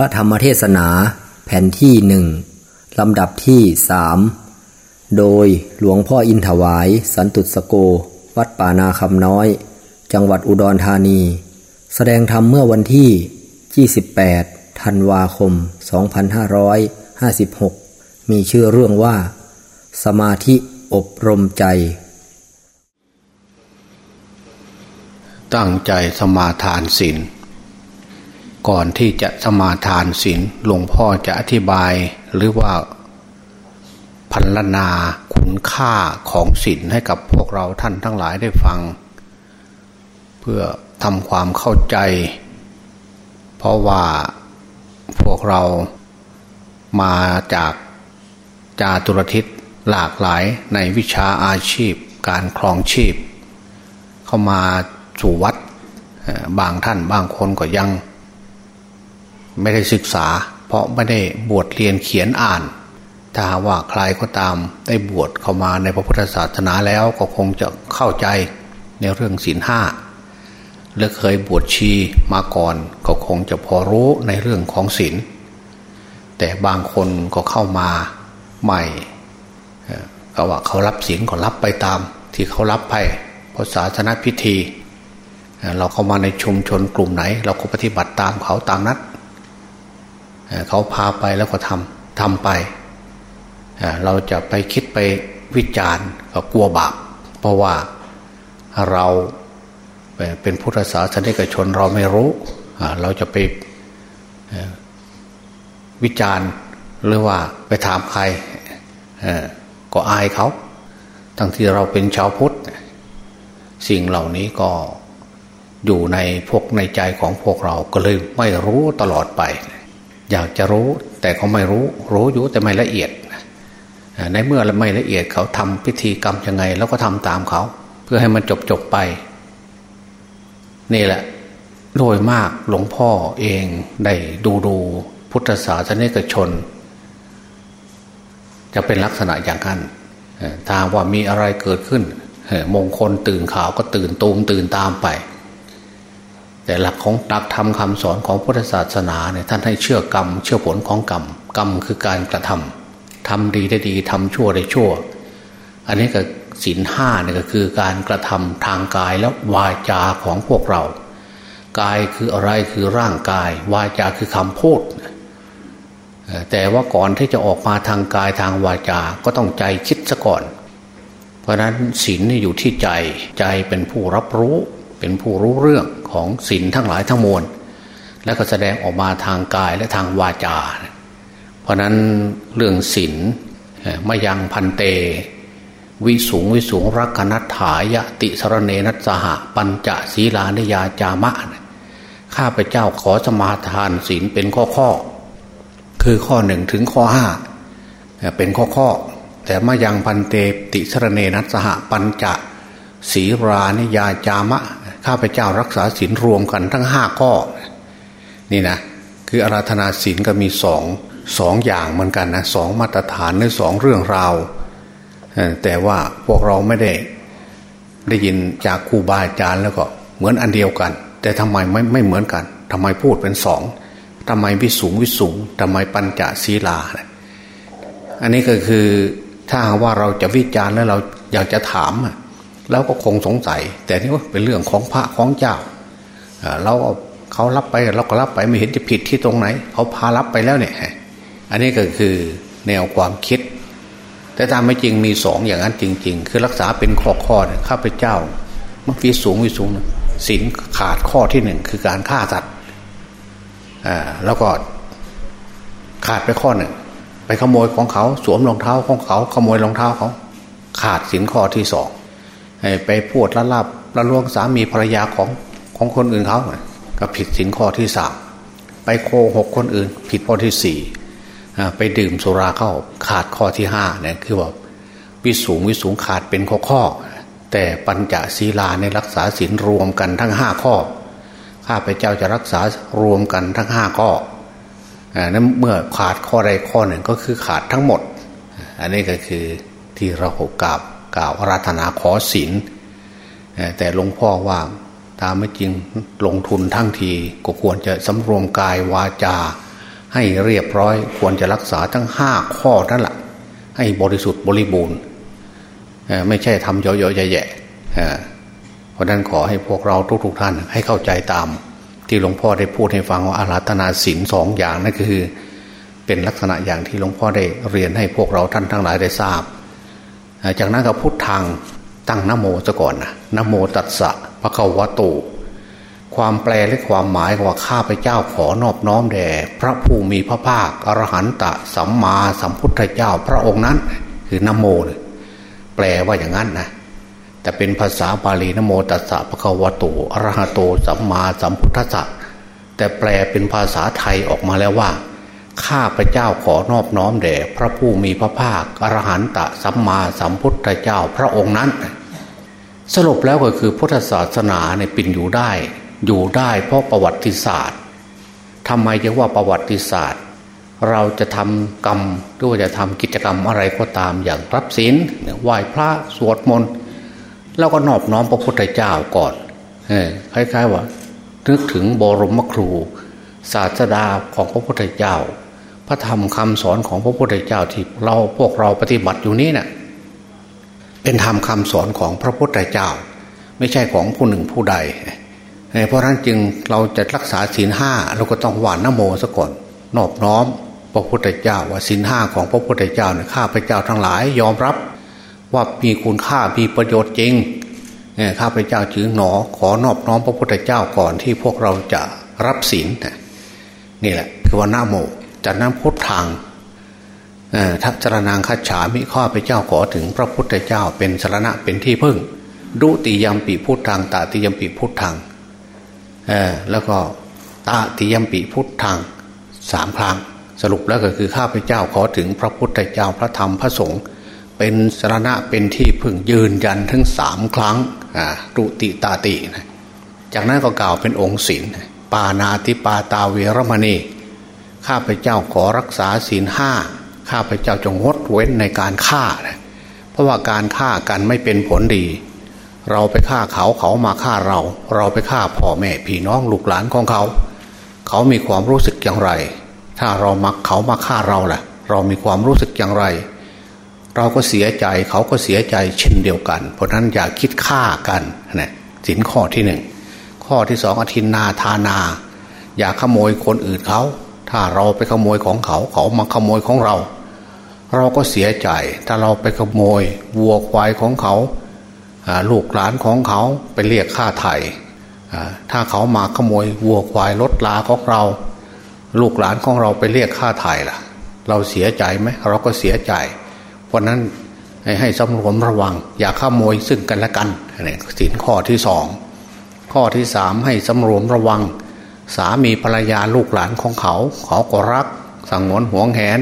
ระธรรมเทศนาแผ่นที่หนึ่งลำดับที่สามโดยหลวงพ่ออินถวาย สันตุสโก วัดป่านาคำน้อย จังหวัดอุดรธานี แสดงธรรมเมื่อวันที่ 28 ธันวาคม 2556 มีชื่อเรื่องว่า สมาธิอบรมใจ ตั้งใจสมาทานศีล ก่อนที่จะสมาทานศีลหลวงพ่อจะอธิบายหรือว่าพันลนาคุณค่าของศีลให้กับพวกเราท่านทั้งหลายได้ฟัง เพื่อทำความเข้าใจ เพราะว่าพวกเรามาจากจาตุรทิศหลากหลายในวิชาอาชีพ การครองชีพ เข้ามาสู่วัดบางท่านบางคนก็ยัง ไม่ได้ศึกษา เพราะไม่ได้บวชเรียนเขียนอ่าน ถ้าว่าใครก็ตามได้บวชเข้ามาในพระพุทธศาสนาแล้วก็คงจะเข้าใจในเรื่องศีลห้าหรือเคยบวชชีมาก่อนก็คงจะพอรู้ในเรื่องของศีลแต่บางคนก็เข้ามาใหม่ก็ว่าเขารับศีลก็รับไปตาม ที่เขารับไปเพราะศาสนาพิธี เราเข้ามาในชุมชนกลุ่มไหน เราก็ปฏิบัติตามเขาตามนัด เขาพาไปแล้วก็ทำทำไป เราจะไปคิดไปวิจารณ์ก็กลัวบาป เพราะว่าเราเป็นพุทธศาสนิกชนเราไม่รู้ เราจะไปวิจารณ์หรือว่าไปถามใครก็อายเขา ทั้งที่เราเป็นชาวพุทธ สิ่งเหล่านี้ก็อยู่ในพวกในใจของพวกเราก็เลยไม่รู้ตลอดไป อยากจะรู้แต่เขาไม่รู้ รู้อยู่แต่ไม่ละเอียด ในเมื่อไม่ละเอียดเขาทำพิธีกรรมยังไง แล้วก็ทำตามเขา เพื่อให้มันจบจบไป นี่แหละ โดยมากหลวงพ่อเองได้ดูดูพุทธศาสนิกชน จะเป็นลักษณะอย่างนั้นถ้าว่ามีอะไรเกิดขึ้นมงคลตื่นข่าวก็ตื่นตูมตื่นตามไป แต่หลักของหลักธรรมคาสอนของพุทธศาสนาเนี่ยท่านให้เชื่อกรรม เชื่อผลของกรรม กรรมคือการกระทำทำดีได้ดีทำชั่วได้ชั่ว อันนี้ก็ศีลห้าเนี่ยก็คือการกระทำทางกายและวาจาของพวกเรา กายคืออะไรคือร่างกาย วาจาคือคำพูด แต่ว่าก่อนที่จะออกมาทางกายทางวาจา ก็ต้องใจคิดซะก่อน เพราะนั้นศีลนี่อยู่ที่ใจใจเป็นผู้รับรู้เป็นผู้รู้เรื่อง ของศีลทั้งหลายทั้งมวล และก็แสดงออกมาทางกายและทางวาจา เพราะนั้นเรื่องศีลมายังพันเต วิสูงวิสูงรักนัตถายติสรเนนัสหะปัญจศีลานิยาจามะ ข้าพเจ้าขอสมาทานศีลเป็นข้อข้อ คือข้อหนึ่งถึงข้อห้าเป็นข้อข้อ แต่มายังพันเตติสรเนนัสหะปัญจศีรานิยาจามะ ข้าพเจ้ารักษาศีลรวมกันทั้งห้าข้อ นี่นะ คืออาราธนาศีลก็มีสองสองอย่างเหมือนกันนะสองมาตรฐานในสองเรื่องราว แต่ว่าพวกเราไม่ได้ได้ยินจากครูบาอาจารย์แล้วก็เหมือนอันเดียวกัน แต่ทำไมไม่ไม่เหมือนกันทำไมพูดเป็นสองทำไมวิสูงวิสูงทำไมปัญจศีลา อันนี้ก็คือถ้าว่าเราจะวิจารณ์แล้วเราอยากจะถาม เราก็คงสงสัย แต่นี่ว่าเป็นเรื่องของพระของเจ้าเราเขารับไปเราก็รับไปไม่เห็นจะผิดที่ตรงไหน เขาพารับไปแล้วเนี่ย อันนี้ก็คือแนวความคิด แต่ตามไม่จริงมีสองอย่างนั้นจริง ๆ คือรักษาเป็นข้อข้อข้าพเจ้ามันฟีสูงวิสูงศีลขาดข้อที่หนึ่งคือการฆ่าสัตว์อ่าแล้วก็ขาดไปข้อหนึ่งไปขโมยของเขาสวมรองเท้าของเขา ขโมยรองเท้าเขา ขาดศีลข้อที่สอง ไปพูดละลาบละลวงสามีภรรยาของของคนอื่นเขาก็ผิดสินข้อที่สามไปโกหกคนอื่น ผิดข้อที่สี่ไปดื่มสุราเข้าขาดข้อที่ห้าเนี่ยคือว่าวิสูงวิสูงขาดเป็นข้อข้อ แต่ปัญจศีลาในรักษาศีลรวมกันทั้งห้าข้อข้าพเจ้าจะรักษารวมกันทั้งห้าข้อนั้นเมื่อขาดข้อใดข้อหนึ่งก็คือขาดทั้งหมด อันนี้ก็คือที่เราหกราบ กล่าวอาราธนาขอศีลแต่หลวงพ่อว่าตามไม่จริงลงทุนทั้งทีก็ควรจะสำรวมกายวาจา ให้เรียบร้อย ควรจะรักษาทั้งห้าข้อนั่นแหละให้บริสุทธิ์บริบูรณ์ไม่ใช่ทำเยอะๆแย่ๆเพราะนั้นขอให้พวกเราทุกๆท่านให้เข้าใจตาม ที่หลวงพ่อได้พูดให้ฟังว่าอาราธนาศีลสองอย่างนั่นคือ เป็นลักษณะอย่างที่หลวงพ่อได้เรียนให้พวกเราท่านทั้งหลายได้ทราบ จากนั้นก็พูดทางตั้งนโมซะก่อนนะนโมตัสสะพระควะโตความแปลและความหมายว่าข้าพเจ้าขอนอบน้อมแด่พระผู้มีพระภาคอรหันตะสัมมาสัมพุทธเจ้าพระองค์นั้น คือนโมเลยแปลว่าอย่างนั้นนะแต่เป็นภาษาบาลีนโมตัสสะพระควโตอรหะโตสัมมาสัมพุทธะแต่แปลเป็นภาษาไทยออกมาแล้วว่า ข้าพระเจ้าขอนอบน้อมแด่พระผู้มีพระภาคอรหันตะสัมมาสัมพุทธเจ้าพระองค์นั้น สรุปแล้วก็คือพุทธศาสนาในปิ่นอยู่ได้ อยู่ได้เพราะประวัติศาสตร์ทำไมจะว่าประวัติศาสตร์ เราจะทำกรรมหรือว่าจะทำกิจกรรมอะไรก็ตามอย่างรับศีลไหว้พระสวดมนต์แล้วก็นอบน้อมพระพุทธเจ้าก่อนคล้ายๆว่านึกถึงบรมครู ศาสดาของพระพุทธเจ้า ระธรรมคำสอนของพระพุทธเจ้าที่เราพวกเราปฏิบัติอยู่นี้เนะ่ยเป็นธรรมคาสอนของพระพุทธเจ้า ไม่ใช่ของผู้หนึ่งผู้ใด เพราะนั้นจึงเราจะรักษาศีลห้าเราก็ต้องหวานนโมซะก่อนนอบน้อม พระพุทธเจ้าว่าศีลห้าของพระพุทธเจ้าเนี่ยข้าพเจ้าทั้งหลายยอมรับว่ามีคุณค่ามีประโยชน์จริงข้าพเจ้าจึงหนอขอนอบน้อมพระพุทธเจ้าก่อนที่พวกเราจะรับศีลนี่แหละ คือว่านาโม จากนั้นพุทธังทัศรนางคัจฉามิข้าพเจ้าขอถึงพระพุทธเจ้าเป็นสารณะเป็นที่พึ่ง ดุติยมปีพุทธังตาติยมปีพุทธังแล้วก็ตาติยมปีพุทธังสามครั้งสรุปแล้วก็คือข้าพเจ้าขอถึงพระพุทธเจ้าพระธรรมพระสงฆ์เป็นสารณะเป็นที่พึ่งยืนยันทั้งสามครั้งตุติตาตินะจากนั้นก็กล่าวเป็นองค์ศีลปานาติปาตาเวรมณี ข้าพเจ้าขอรักษาศีลห้าข้าพเจ้าจงงดเว้นในการฆ่านะเพราะว่าการฆ่ากันไม่เป็นผลดี เราไปฆ่าเขาเขามาฆ่าเรา เราไปฆ่าพ่อแม่พี่น้องลูกหลานของเขา เขามีความรู้สึกอย่างไร ถ้าเรามักเขามาฆ่าเราล่ะ เรามีความรู้สึกอย่างไร เราก็เสียใจเขาก็เสียใจเช่นเดียวกัน เพราะนั้นอย่าคิดฆ่ากันนะสินข้อที่หนึ่งข้อที่สองอธินนาทานา อย่าขโมยคนอื่นเขา ถ้าเราไปขโมยของเขาเขามาขโมยของเรา เราก็เสียใจ ถ้าเราไปขโมยวัวควายของเขาลูกหลานของเขาไปเรียกค่าไถ่ถ้าเขามาขโมยวัวควายรถลาของเรา ลูกหลานของเราไปเรียกค่าไถ่ล่ะ เราเสียใจไหมเราก็เสียใจ เพราะนั้นให้สำรวมระวัง อย่าขโมยซึ่งกันและกันนี่สินข้อที่สองข้อที่สามให้สำรวมระวัง สามีภรรยาลูกหลานของเขา เขาก็รักสังวนห่วงแหน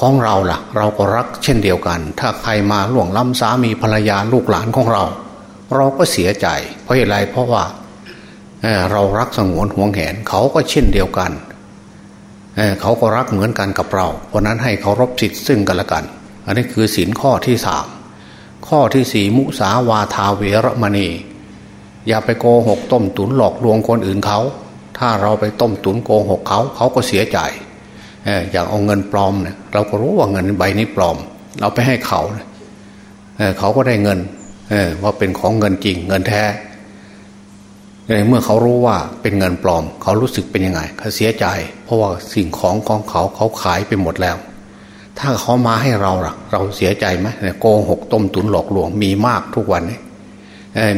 ของเราล่ะ เราก็รักเช่นเดียวกัน ถ้าใครมาล่วงล้ำสามีภรรยาลูกหลานของเรา เราก็เสียใจ เพราะอะไรเพราะว่าเเรารักสงวนห่วงแหน เขาก็เช่นเดียวกันเเขาก็รักเหมือนกันกับเรา เพราะนั้นให้เคารพสิทธิ์ซึ่งกันและกัน อันนี้คือสินข้อที่สามข้อที่สี่มุสาวาทาเวรมณี อย่าไปโกหกต้มตุนหลอกลวงคนอื่นเขา ถ้าเราไปต้มตุ๋นโกงหกเขาเขาก็เสียใจอย่างเอาเงินปลอมเนี่ยเราก็รู้ว่าเงินใบนี้ปลอม เราไปให้เขาเเขาก็ได้เงินว่าเป็นของเงินจริงเงินแท้เมื่อเขารู้ว่าเป็นเงินปลอม เขารู้สึกเป็นยังไงเขาเสียใจ เพราะว่าสิ่งของของเขาเขาขายไปหมดแล้ว ถ้าเขามาให้เราล่ะ เราเสียใจไหมโกหกต้มตุนหลอกลวงมีมากทุกวันนี้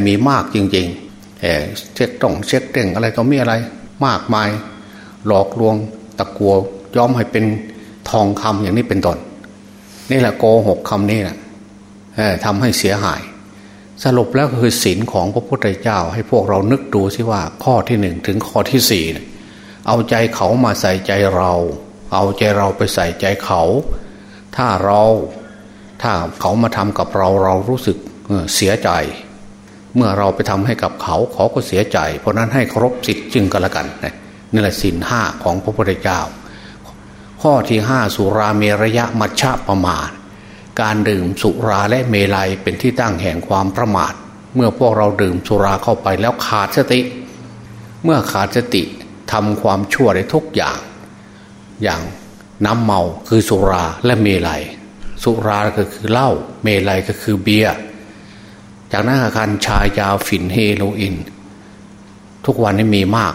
มีมากจริงๆเช็คต้องเช็คเต่งอะไรก็มีอะไร มากมาย หลอกลวงตะกัวย้อมให้เป็นทองคำอย่างนี้เป็นต้นนี่แหละโกหกคำนี้แหละทำให้เสียหาย สรุปแล้วคือศีลของพระพุทธเจ้า ให้พวกเรานึกดูสิว่าข้อที่หนึ่งถึงข้อที่สี่เอาใจเขามาใส่ใจเรา เอาใจเราไปใส่ใจเขา ถ้าเราถ้าเขามาทำกับเราเรารู้สึกเสียใจ เมื่อเราไปทำให้กับเขาเขาก็เสียใจ เพราะนั้นให้เคารพสิทธิ์จึงกันละกันนี่แหละสินห้าของพระพุทธเจ้า ข้อที่ห้าสุราเมรยะมัชฌะประมาทการดื่มสุราและเมลัยเป็นที่ตั้งแห่งความประมาท เมื่อพวกเราดื่มสุราเข้าไปแล้วขาดสติ เมื่อขาดสติทำความชั่วได้ทุกอย่าง อย่างน้ำเมาคือสุราและเมลัย สุราก็คือเหล้าเมลัยก็คือเบียร์ จากนั้นอาการชายาฝิ่นเฮโรอีนทุกวันนี้มีมาก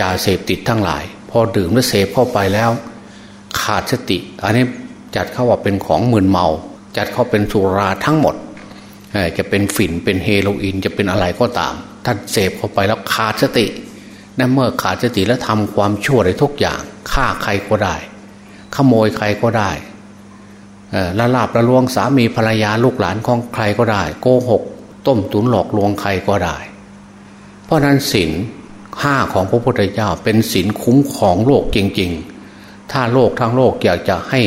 ยาเสพติดทั้งหลาย พอดื่มและเสพเข้าไปแล้ว ขาดสติ อันนี้จัดเข้าว่าเป็นของมึนเมา จัดเข้าเป็นสุราทั้งหมด จะเป็นฝิ่นเป็นเฮโรอีนจะเป็นอะไรก็ตามท่านเสพเข้าไปแล้วขาดสตินั่นเมื่อขาดสติแล้วทำความชั่วในทุกอย่างฆ่าใครก็ได้ ขโมยใครก็ได้ละลาบละลวงสามีภรรยาลูกหลานของใครก็ได้ โกหก ต้มตุนหลอกลวงใครก็ได้ เพราะนั้นศีลห้าของพระพุทธเจ้าเป็นศีลคุ้มของโลกจริง ๆ ถ้าโลกทั้งโลกอยากจะให้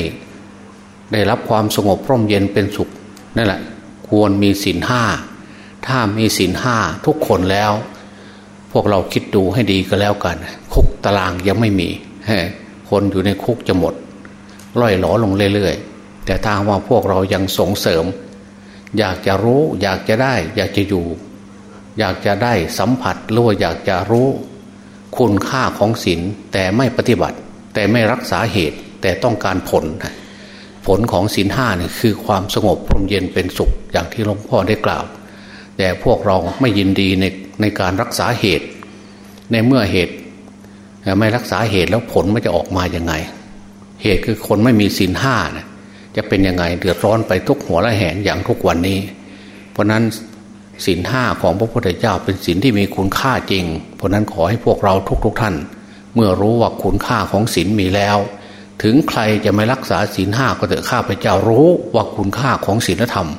ได้รับความสงบร่มเย็นเป็นสุขนั่นแหละควรมีศีลห้าถ้ามีศีลห้าทุกคนแล้ว พวกเราคิดดูให้ดีก็แล้วกัน คุกตารางยังไม่มีคนอยู่ในคุกจะหมดล่อยหลอลงเรื่อยๆแต่ทางว่าพวกเรายังส่งเสริม อยากจะรู้ อยากจะได้ อยากจะอยู่ อยากจะได้สัมผัสรู้อยากจะรู้ คุณค่าของศีลแต่ไม่ปฏิบัติ แต่ไม่รักษาเหตุแต่ต้องการผล ผลของศีลห้านี่คือความสงบพรมเย็นเป็นสุขอย่างที่หลวงพ่อได้กล่าว แต่พวกเราไม่ยินดีในในการรักษาเหตุ ในเมื่อเหตุ ไม่รักษาเหตุแล้วผลมันจะออกมาอย่างไง เหตุคือคนไม่มีศีลห้านะ จะเป็นยังไงเดือดร้อนไปทุกหัวละแหนอย่างทุกวันนี้ เพราะนั้นศีลห้าของพระพุทธเจ้าเป็นศีลที่มีคุณค่าจริง เพราะนั้นขอให้พวกเราทุกๆทท่าน เมื่อรู้ว่าคุณค่าของศีลมีแล้ว ถึงใครจะไม่รักษาศีลห้าก็เถอะข้าพเจ้ารู้ว่าคุณค่าของศีลธรรม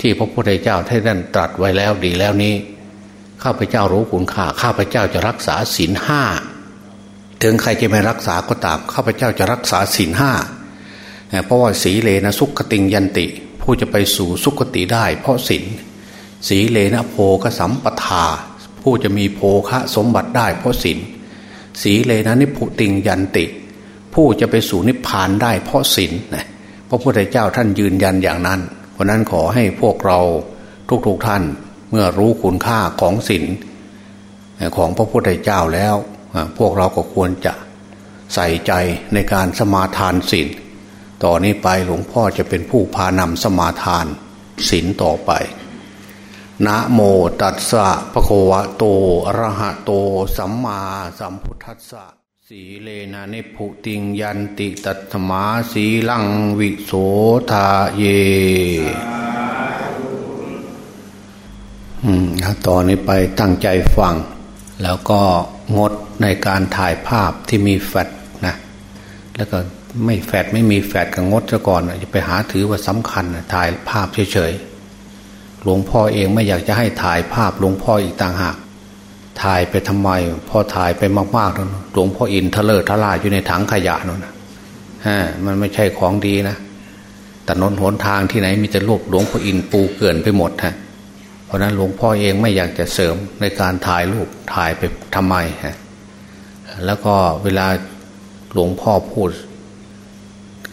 ที่พระพุทธเจ้าท่านตรัสไว้แล้วดีแล้วนี้ ข้าพเจ้ารู้คุณค่า ข้าพเจ้าจะรักษาศีลห้าถึงใครจะไม่รักษาก็ตามข้าพเจ้าจะรักษาศีลห้า เพราะว่าสีเลนะสุขติงยันติ ผู้จะไปสู่สุขติได้ เพราะศีลสีเลนะโพกสัมปทา ผู้จะมีโภคะสมบัติได้ เพราะศีลสีเลนะนิพุติงยันติ ผู้จะไปสู่นิพพานได้ เพราะศีลนะพระพุทธเจ้าท่านยืนยันอย่างนั้นเพราะนั้นขอให้พวกเราทุกๆทท่านเมื่อรู้คุณค่าของศีลของพระพุทธเจ้าแล้ว พวกเราก็ควรจะใส่ใจในการสมาทานศีล ต่อนนี้ไปหลวงพ่อจะเป็นผู้พานำสมาทานศีลต่อไป นะโมตัสสะภะคะวะโตอะระหะโต สัมมาสัมพุทธัสสะสีเลนะนิพุติงยันติตัตมาสีลังวิโสทาเยอืมต่อนนี้ไปตั้งใจฟัง แล้วก็งดในการถ่ายภาพที่มีแฟดนะ แล้วก็ ไม่แฟดไม่มีแฟดก็งดซะก่อนจะไปหาถือว่าสำคัญถ่ายภาพเฉยๆหลวงพ่อเองไม่อยากจะให้ถ่ายภาพหลวงพ่ออีกต่างหาก ถ่ายไปทำไม พอถ่ายไปมากๆแล้วหลวงพ่ออินทะเลทลาอยู่ในถังขยะนั่นนะฮะมันไม่ใช่ของดีนะแต่นนหนทางที่ไหนมีแต่รูปหลวงพ่ออินปูเกินไปหมดฮะเพราะนั้นหลวงพ่อเองไม่อยากจะเสริมในการถ่ายรูปถ่ายไปทำไมฮะแล้วก็เวลาหลวงพ่อพูด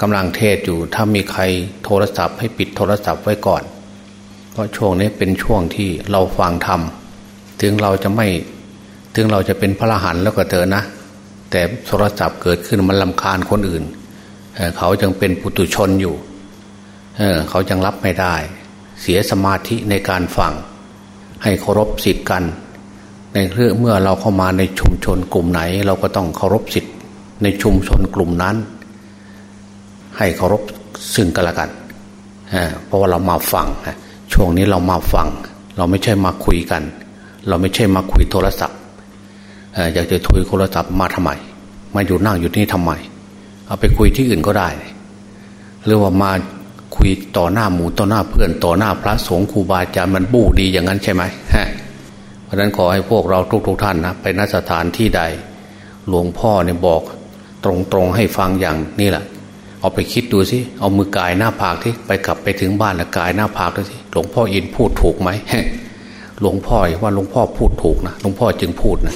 กำลังเทศอยู่ ถ้ามีใครโทรศัพท์ให้ปิดโทรศัพท์ไว้ก่อน เพราะช่วงนี้เป็นช่วงที่เราฟังธรรม ถึงเราจะไม่ ถึงเราจะเป็นพระรหันแล้วก็เถอะนะ แต่โทรศัพท์เกิดขึ้นมันลำคาญคนอื่นเเขาจึงเป็นปุตุชนอยู่เเขาจึงรับไม่ได้ เสียสมาธิในการฟัง ให้เคารพสิทธิ์กัน ในเรื่องเมื่อเราเข้ามาในชุมชนกลุ่มไหน เราก็ต้องเคารพสิทธิ์ในชุมชนกลุ่มนั้น ให้เคารพซึ่งกันและกันเพราะว่าเรามาฟังช่วงนี้เรามาฟัง เราไม่ใช่มาคุยกัน เราไม่ใช่มาคุยโทรศัพท์อยากจะคุยโทรศัพท์มาทำไมมาอยู่นั่งอยู่นี่ทำไม เอาไปคุยที่อื่นก็ได้ หรือว่ามาคุยต่อหน้าหมูต่อหน้าเพื่อนต่อหน้าพระสงฆ์ครูบาอาจารย์มันบู้ดีอย่างนั้นใช่ไหมฮะเพราะนั้นขอให้พวกเราทุกๆทท่านนะไปนสถานที่ใด หลวงพ่อเนี่ยบอกตรงๆให้ฟังอย่างนี่แหละ เอาไปคิดดูสิเอามือกายหน้าผากที่ไปกลับไปถึงบ้านแล้วกายหน้าผากดูสิหลวงพ่ออินพูดถูกไหมหลวงพ่อว่าหลวงพ่อพูดถูกนะหลวงพ่อจึงพูดนะ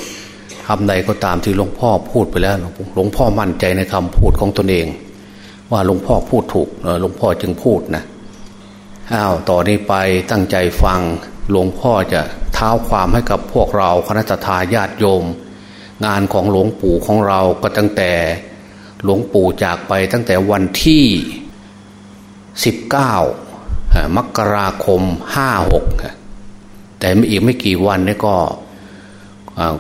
คำใดก็ตามที่หลวงพ่อพูดไปแล้วหลวงพ่อมั่นใจในคำพูดของตนเอง ว่าหลวงพ่อพูดถูกหลวงพ่อจึงพูดนะอ้าวต่อนนี้ไปตั้งใจฟังหลวงพ่อจะเท้าความให้กับพวกเราคณะทาญาติโยม งานของหลวงปู่ของเราก็ตั้งแต่ หลวงปู่จากไปตั้งแต่วันที่สิบเก้ามกราคมห้าหกแต่อีกไม่กี่วันนี้ก็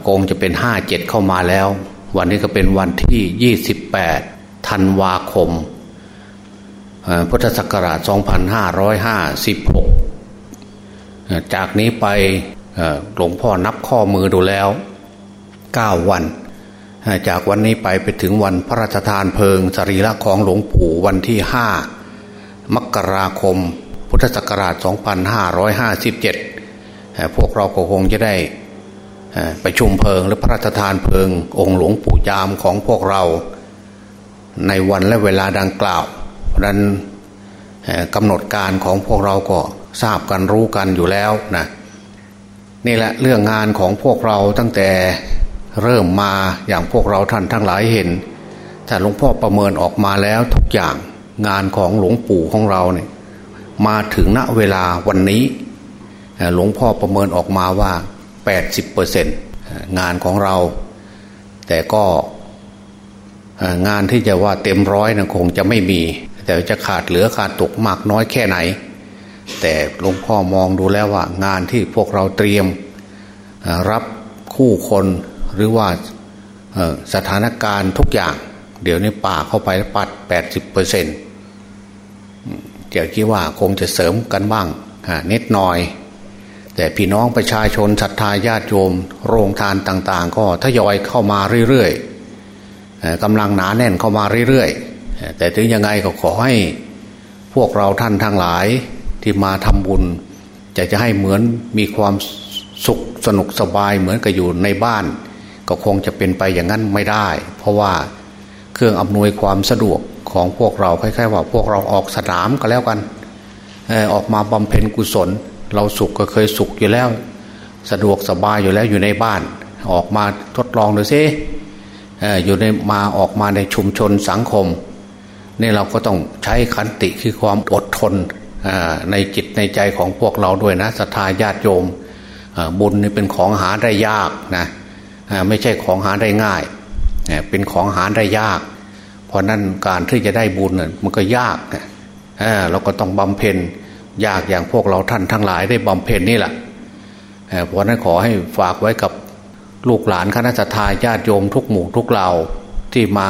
คงจะเป็นห้าเข้ามาแล้ว วันนี้ก็เป็นวันที่ยี่สิบแปดธันวาคม พุทธศักราช 2556 จากนี้ไปหลวงพ่อนับข้อมือดูแล้ว 9 วัน จากวันนี้ไปไปถึงวันพระราชทานเพลิงสรีระของหลวงปู่วันที่5มกราคม พุทธศักราช 2557 พวกเราก็คงจะได้ไปชุมเพลิงหรือพระราชทานเพลิง องค์หลวงปู่จามของพวกเรา ในวันและเวลาดังกล่าวเพราะนั้นกำหนดการของพวกเราก็ทราบกันรู้กันอยู่แล้วนะนี่แหละเรื่องงานของพวกเราตั้งแต่ เริ่มมาอย่างพวกเราท่านทั้งหลายเห็นถ้าหลวงพ่อประเมินออกมาแล้วทุกอย่างงานของหลวงปู่ของเราเนี่ยมาถึงณเวลาวันนี้หลวงพ่อประเมินออกมาว่า 80%งานของเรา แต่ก็งานที่จะว่าเต็มร้อยนะคงจะไม่มี แต่จะขาดเหลือขาดตกมากน้อยแค่ไหน แต่หลวงพ่อมองดูแล้วว่า งานที่พวกเราเตรียมรับคู่คน หรือว่าสถานการณ์ทุกอย่าง เดี๋ยวนี้ป่าเข้าไปปัดแปดสิบเปอร์เซ็นต์เดี๋ยวคิดว่าคงจะเสริมกันบ้างนิดหน่อย แต่พี่น้องประชาชนศรัทธาญาติโยม โรงทานต่าง ๆ ก็ทยอยเข้ามาเรื่อยๆกำลังหนาแน่นเข้ามาเรื่อยๆแต่ถึงยังไงก็ขอให้พวกเราท่านทั้งหลายที่มาทำบุญจะจะให้เหมือนมีความสุขสนุกสบายเหมือนกับอยู่ในบ้าน ก็คงจะเป็นไปอย่างนั้นไม่ได้ เพราะว่าเครื่องอำนวยความสะดวกของพวกเราคล้ายๆว่าพวกเราออกสนามก็แล้วกันออกมาบำเพ็ญกุศล เราสุขก็เคยสุขอยู่แล้ว สะดวกสบายอยู่แล้วอยู่ในบ้าน ออกมาทดลองดูซิอยู่ในมาออกมาในชุมชนสังคมนี่เราก็ต้องใช้ขันติคือความอดทนในจิตในใจของพวกเราด้วยนะศรัทธาญาติโยมบุญนี่เป็นของหาได้ยากนะ ไม่ใช่ของหาได้ง่าย เป็นของหาได้ยาก เพราะนั้นการที่จะได้บุญมันก็ยากเราก็ต้องบำเพ็ญยากอย่างพวกเราท่านทั้งหลายได้บำเพ็ญนี่แหละเพราะนั้นขอให้ฝากไว้กับลูกหลานคณะทาญาติโยมทุกหมู่ทุกเหล่าที่มา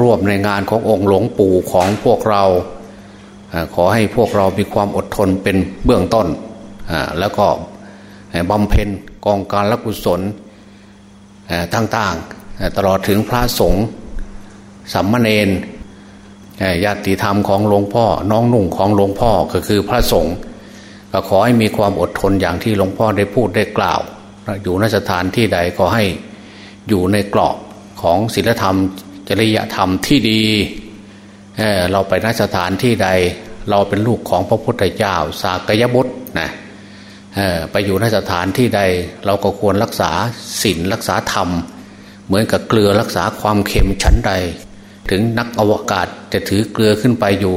ร่วมในงานขององค์หลวงปู่ของพวกเรา ขอให้พวกเรามีความอดทนเป็นเบื้องต้น แล้วก็บำเพ็ญกองการละกุศล ต่างๆ ตลอดถึงพระสงฆ์สัมมาเนนญาติธรรมของหลวงพ่อ น้องนุ่งของหลวงพ่อก็คือพระสงฆ์ก็ขอให้มีความอดทนอย่างที่หลวงพ่อได้พูดได้กล่าว อยู่นสถานที่ใดก็ให้อยู่ในกรอบของศีลธรรม จริยธรรมที่ดีเเราไปนสถานที่ใด เราเป็นลูกของพระพุทธเจ้า สากยบุตรนะ ไปอยู่ในสถานที่ใดเราก็ควรรักษาศีลรักษาธรรม เหมือนกับเกลือรักษาความเค็มชั้นใด ถึงนักอวกาศจะถือเกลือขึ้นไปอยู่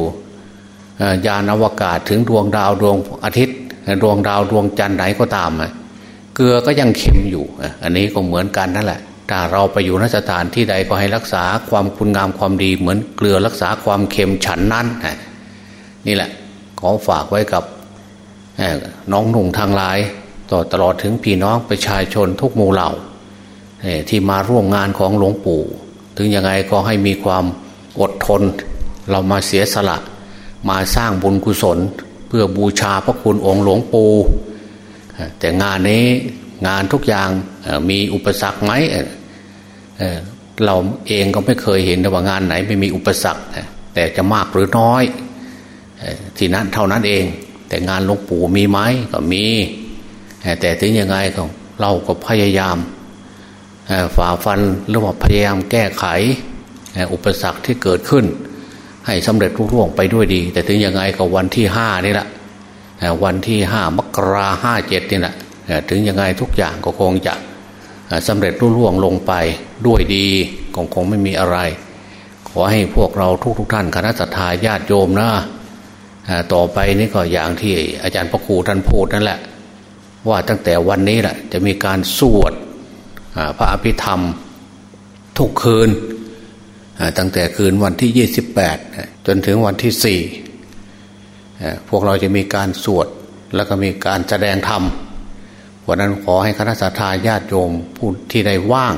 ยานอวกาศถึงดวงดาวดวงอาทิตย์ดวงดาวดวงจันทร์ไหนก็ตามเกลือก็ยังเค็มอยู่ อันนี้ก็เหมือนกันนั่นแหละถ้าเราไปอยู่นสถานที่ใดก็ให้รักษาความคุณงามความดี เหมือนเกลือรักษาความเค็มฉันนั้นนี่แหละขอฝากไว้กับ น้องหนุ่งทางหลาย ต่อตลอดถึงพี่น้องประชาชนทุกหมู่เหล่าที่มาร่วมงานของหลวงปู่ ถึงยังไงก็ให้มีความอดทน เรามาเสียสละ มาสร้างบุญกุศล เพื่อบูชาพระคุณองค์หลวงปู่แต่งานนี้งานทุกอย่างมีอุปสรรคไหมเราเองก็ไม่เคยเห็นว่างานไหนไม่มีอุปสรรคแต่จะมากหรือน้อย ที่นั้นเท่านั้นเอง แต่งานหลวงปู่มีไหมก็มี แต่ถึงยังไงก็เราก็พยายามฝ่าฟันหรือว่าพยายามแก้ไข อุปสรรคที่เกิดขึ้น ให้สำเร็จรุ่ร่วงไปด้วยดี แต่ถึงยังไงก็วันที่ห้านี่แหละวันที่ห้ามกราห้าเจ็ดนี่แหละถึงยังไงทุกอย่างก็คงจะสำเร็จรุ่ร่วงลงไปด้วยดีคงคงไม่มีอะไร ขอให้พวกเราทุกทุกท่านคณะสัตยาญาติโยมนะ ต่อไปนี่ก็อย่างที่อาจารย์พระครูท่านพูดนั่นแหละ ว่าตั้งแต่วันนี้แหละจะมีการสวดพระอภิธรรมทุกคืน ตั้งแต่คืนวันที่ยี่สิบแปดจนถึงวันที่สี่พวกเราจะมีการสวดแล้วก็มีการแสดงธรรมวันนั้นขอให้คณะสัตยาญาติโยมผู้ที่ได้ว่าง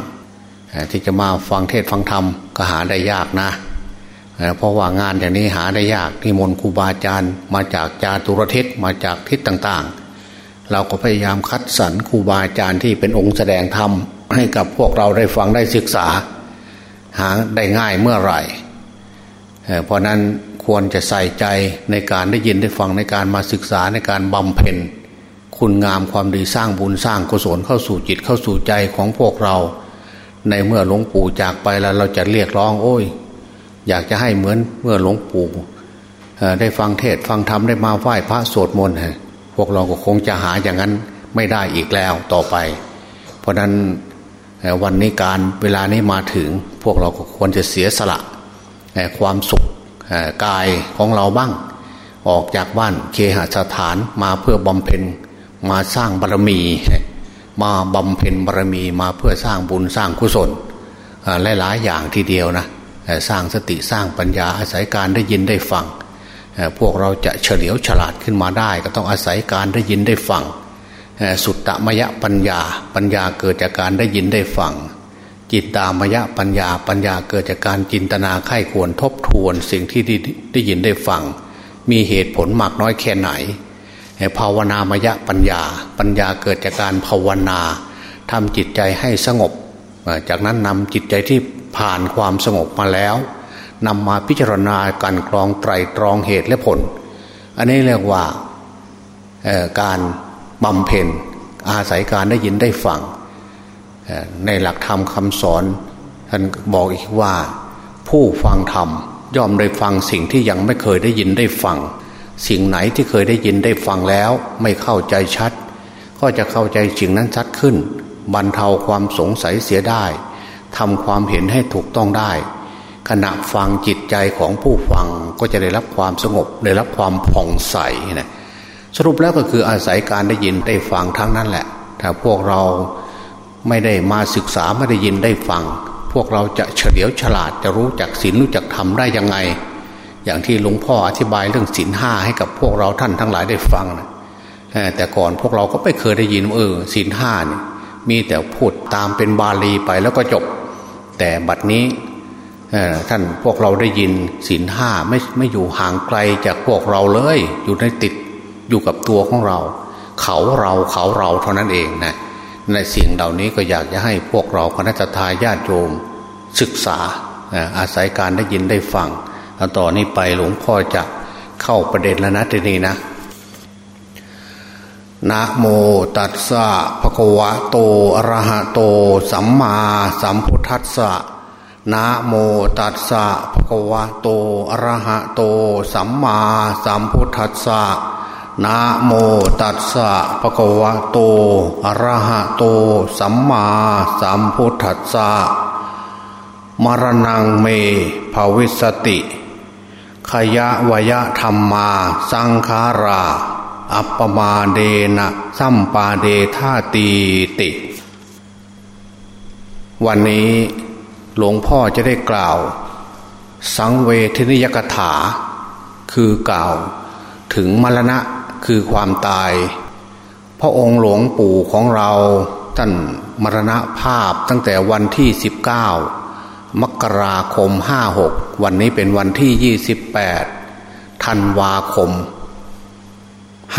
ที่จะมาฟังเทศฟังธรรมก็หาได้ยากนะ เพราะว่างานอย่างนี้หาได้ยากนิมนต์ครูบาอาจารย์มาจากจาตุรทิศมาจากทิศต่างๆ เราก็พยายามคัดสรรครูบาอาจารย์ที่เป็นองค์แสดงธรรมให้กับพวกเราได้ฟังได้ศึกษา หาได้ง่ายเมื่อไหร่เพราะนั้นควรจะใส่ใจในการได้ยินได้ฟังในการมาศึกษาในการบำเพ็ญคุณงามความดีสร้างบุญสร้างกุศลเข้าสู่จิตเข้าสู่ใจของพวกเรา ในเมื่อหลวงปู่จากไปแล้วเราจะเรียกร้องโอ้ย อยากจะให้เหมือนเมื่อหลวงปู่ได้ฟังเทศฟังธรรมได้มาไหว้พระสวดมนต์พวกเราก็คงจะหาอย่างนั้นไม่ได้อีกแล้วต่อไป เพราะนั้นวันนี้การเวลานี้มาถึง พวกเราก็ควรจะเสียสละความสุขกายของเราบ้าง ออกจากบ้านเคหสถานมาเพื่อบำเพ็ญมาสร้างบารมี มาบำเพ็ญบารมีมาเพื่อสร้างบุญสร้างกุศลหลายๆอย่างทีเดียวนะ สร้างสติสร้างปัญญาอาศัยการได้ยินได้ฟังพวกเราจะเฉลียวฉลาดขึ้นมาได้ ก็ต้องอาศัยการได้ยินได้ฟังสุตตมยปัญญา ปัญญาเกิดจากการได้ยินได้ฟังจิตตามยปัญญา ปัญญาเกิดจากการจินตนาไข้ควรทบทวนสิ่งที่ได้ยินได้ฟัง มีเหตุผลมากน้อยแค่ไหนภาวนามยปัญญา ปัญญาเกิดจากการภาวนาทำจิตใจให้สงบ จากนั้นนำจิตใจที่ผ่านความสงบมาแล้วนำมาพิจารณาการกรองไตรตรองเหตุและผล อันนี้เรียกว่าการบำเพ็ญอาศัยการได้ยินได้ฟังในหลักธรรมคำสอนท่านบอกอีกว่าผู้ฟังธรรมย่อมได้ฟังสิ่งที่ยังไม่เคยได้ยินได้ฟัง สิ่งไหนที่เคยได้ยินได้ฟังแล้ว ไม่เข้าใจชัด ก็จะเข้าใจสิ่งนั้นชัดขึ้น บรรเทาความสงสัยเสียได้ทำความเห็นให้ถูกต้องได้ ขณะฟังจิตใจของผู้ฟังก็จะได้รับความสงบ ได้รับความผ่องใสนะสรุปแล้วก็คืออาศัยการได้ยินได้ฟังทั้งนั้นแหละ ถ้าพวกเราไม่ได้มาศึกษาไม่ได้ยินได้ฟัง พวกเราจะเฉลียวฉลาดจะรู้จักศีลรู้จักธรรมได้ยังไง อย่างที่หลวงพ่ออธิบายเรื่องศีลห้าให้กับพวกเราท่านทั้งหลายได้ฟังนะแต่ก่อนพวกเราก็ไม่เคยได้ยินเออศีลห้าเนี่ย มีแต่พูดตามเป็นบาลีไปแล้วก็จบ แต่บัดนี้ท่านพวกเราได้ยินศีลห้าไม่ไม่อยู่ห่างไกลจากพวกเราเลย อยู่ในติดอยู่กับตัวของเรา เขาเราเขาเราเท่านั้นเองนะในสิ่งเหล่านี้ก็อยากจะให้พวกเราคณะทาญาติโยมศึกษาอาศัยการได้ยินได้ฟังต่อนนี้ไปหลวงพ่อจะเข้าประเด็นแล้วนะทีนี้นะ นะโมตัสสะภะคะวะโตอะระหะโต สัมมาสัมพุทธัสสะนะโมตัสสะภะคะวะโตอะระหะโต สัมมาสัมพุทธัสสะนะโมตัสสะภะคะวะโตอะระหะโต สัมมาสัมพุทธัสสะมรณงเมภาวิสติ ขยะวยะธรรมาสังขารา อัปปมาเดนะสัมปาเดธาตีติ วันนี้หลวงพ่อจะได้กล่าว สังเวทนิยกถา คือกล่าวถึงมรณะคือความตาย พระองค์หลวงปู่ของเราท่านมรณภาพตั้งแต่วันที่ 19 มกราคม 56 วันนี้เป็นวันที่ 28 ธันวาคม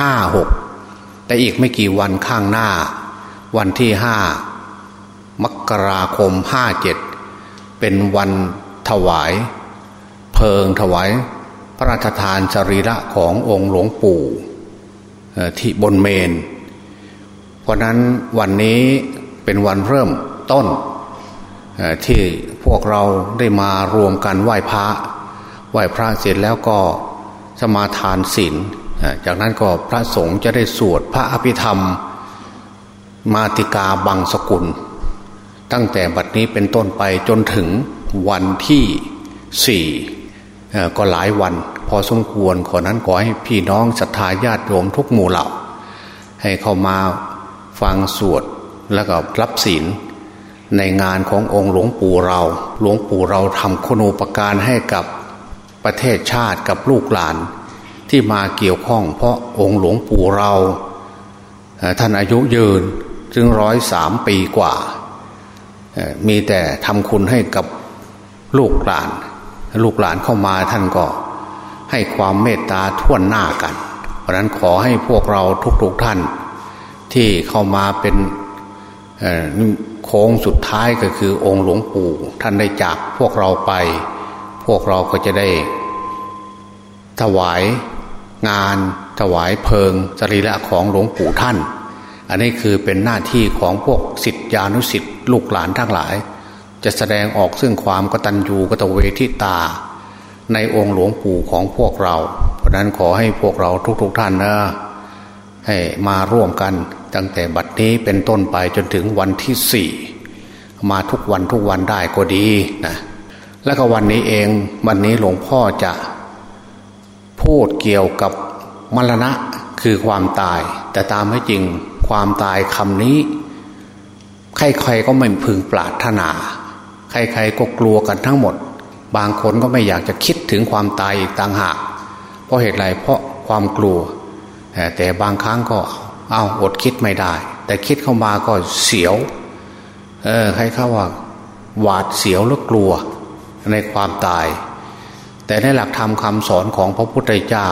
56แต่อีกไม่กี่วันข้างหน้า วันที่5มกราคม57เป็นวันถวาย เพลิงถวาย พระราชทานสรีระขององค์หลวงปู่ที่บนเมน เพราะนั้นวันนี้เป็นวันเริ่มต้นที่พวกเราได้มารวมกันไหว้พระ ไหว้พระเสร็จแล้วก็สมาทานศีล จากนั้นก็พระสงฆ์จะได้สวดพระอภิธรรม มาติกาบังสกุล ตั้งแต่บัดนี้เป็นต้นไปจนถึงวันที่สี่ก็หลายวันพอสมควรขอนั้นขอให้พี่น้องศรัทธาญาติโยมทุกหมู่เหล่า ให้เข้ามาฟังสวดแล้วก็รับศีลในงานขององค์หลวงปู่เรา หลวงปู่เราทำคุณูปการให้กับประเทศชาติกับลูกหลาน ที่มาเกี่ยวข้อง เพราะองค์หลวงปู่เราท่านอายุยืนถึงร้อยสามปีกว่า มีแต่ทำคุณให้กับลูกหลาน ลูกหลานเข้ามาท่านก็ให้ความเมตตาท่วนหน้ากัน เพราะนั้นขอให้พวกเราทุกๆท่าน ที่เข้ามาเป็นโค้งสุดท้ายก็คือองค์หลวงปู่ท่านได้จากพวกเราไป พวกเราก็จะได้ถวาย งานถวายเพลิงสรีระของหลวงปู่ท่าน อันนี้คือเป็นหน้าที่ของพวกสิทธิานุสิทธิลูกหลานทั้งหลาย จะแสดงออกซึ่งความกตัญญูกตเวทิตา ในองค์หลวงปู่ของพวกเรา เพราะนั้นขอให้พวกเราทุกๆทท่านนะให้มาร่วมกันตั้งแต่บัดนี้เป็นต้นไปจนถึงวันที่สี่มาทุกวันทุกวันได้ก็ดีนะแล้วก็วันนี้เองวันนี้หลวงพ่อจะ พูดเกี่ยวกับมรณะคือความตาย แต่ตามให้จริงความตายคำนี้ ใครๆก็ไม่พึงปรารถนา ใครๆก็กลัวกันทั้งหมด บางคนก็ไม่อยากจะคิดถึงความตายอีกต่างหาก เพราะเหตุไรเพราะความกลัว แต่บางครั้งก็เอาอดคิดไม่ได้ แต่คิดเข้ามาก็เสียว เออใครเข้าว่า หวาดเสียวหรือกลัวในความตาย แต่ในหลักธรรมคำสอนของพระพุทธเจ้า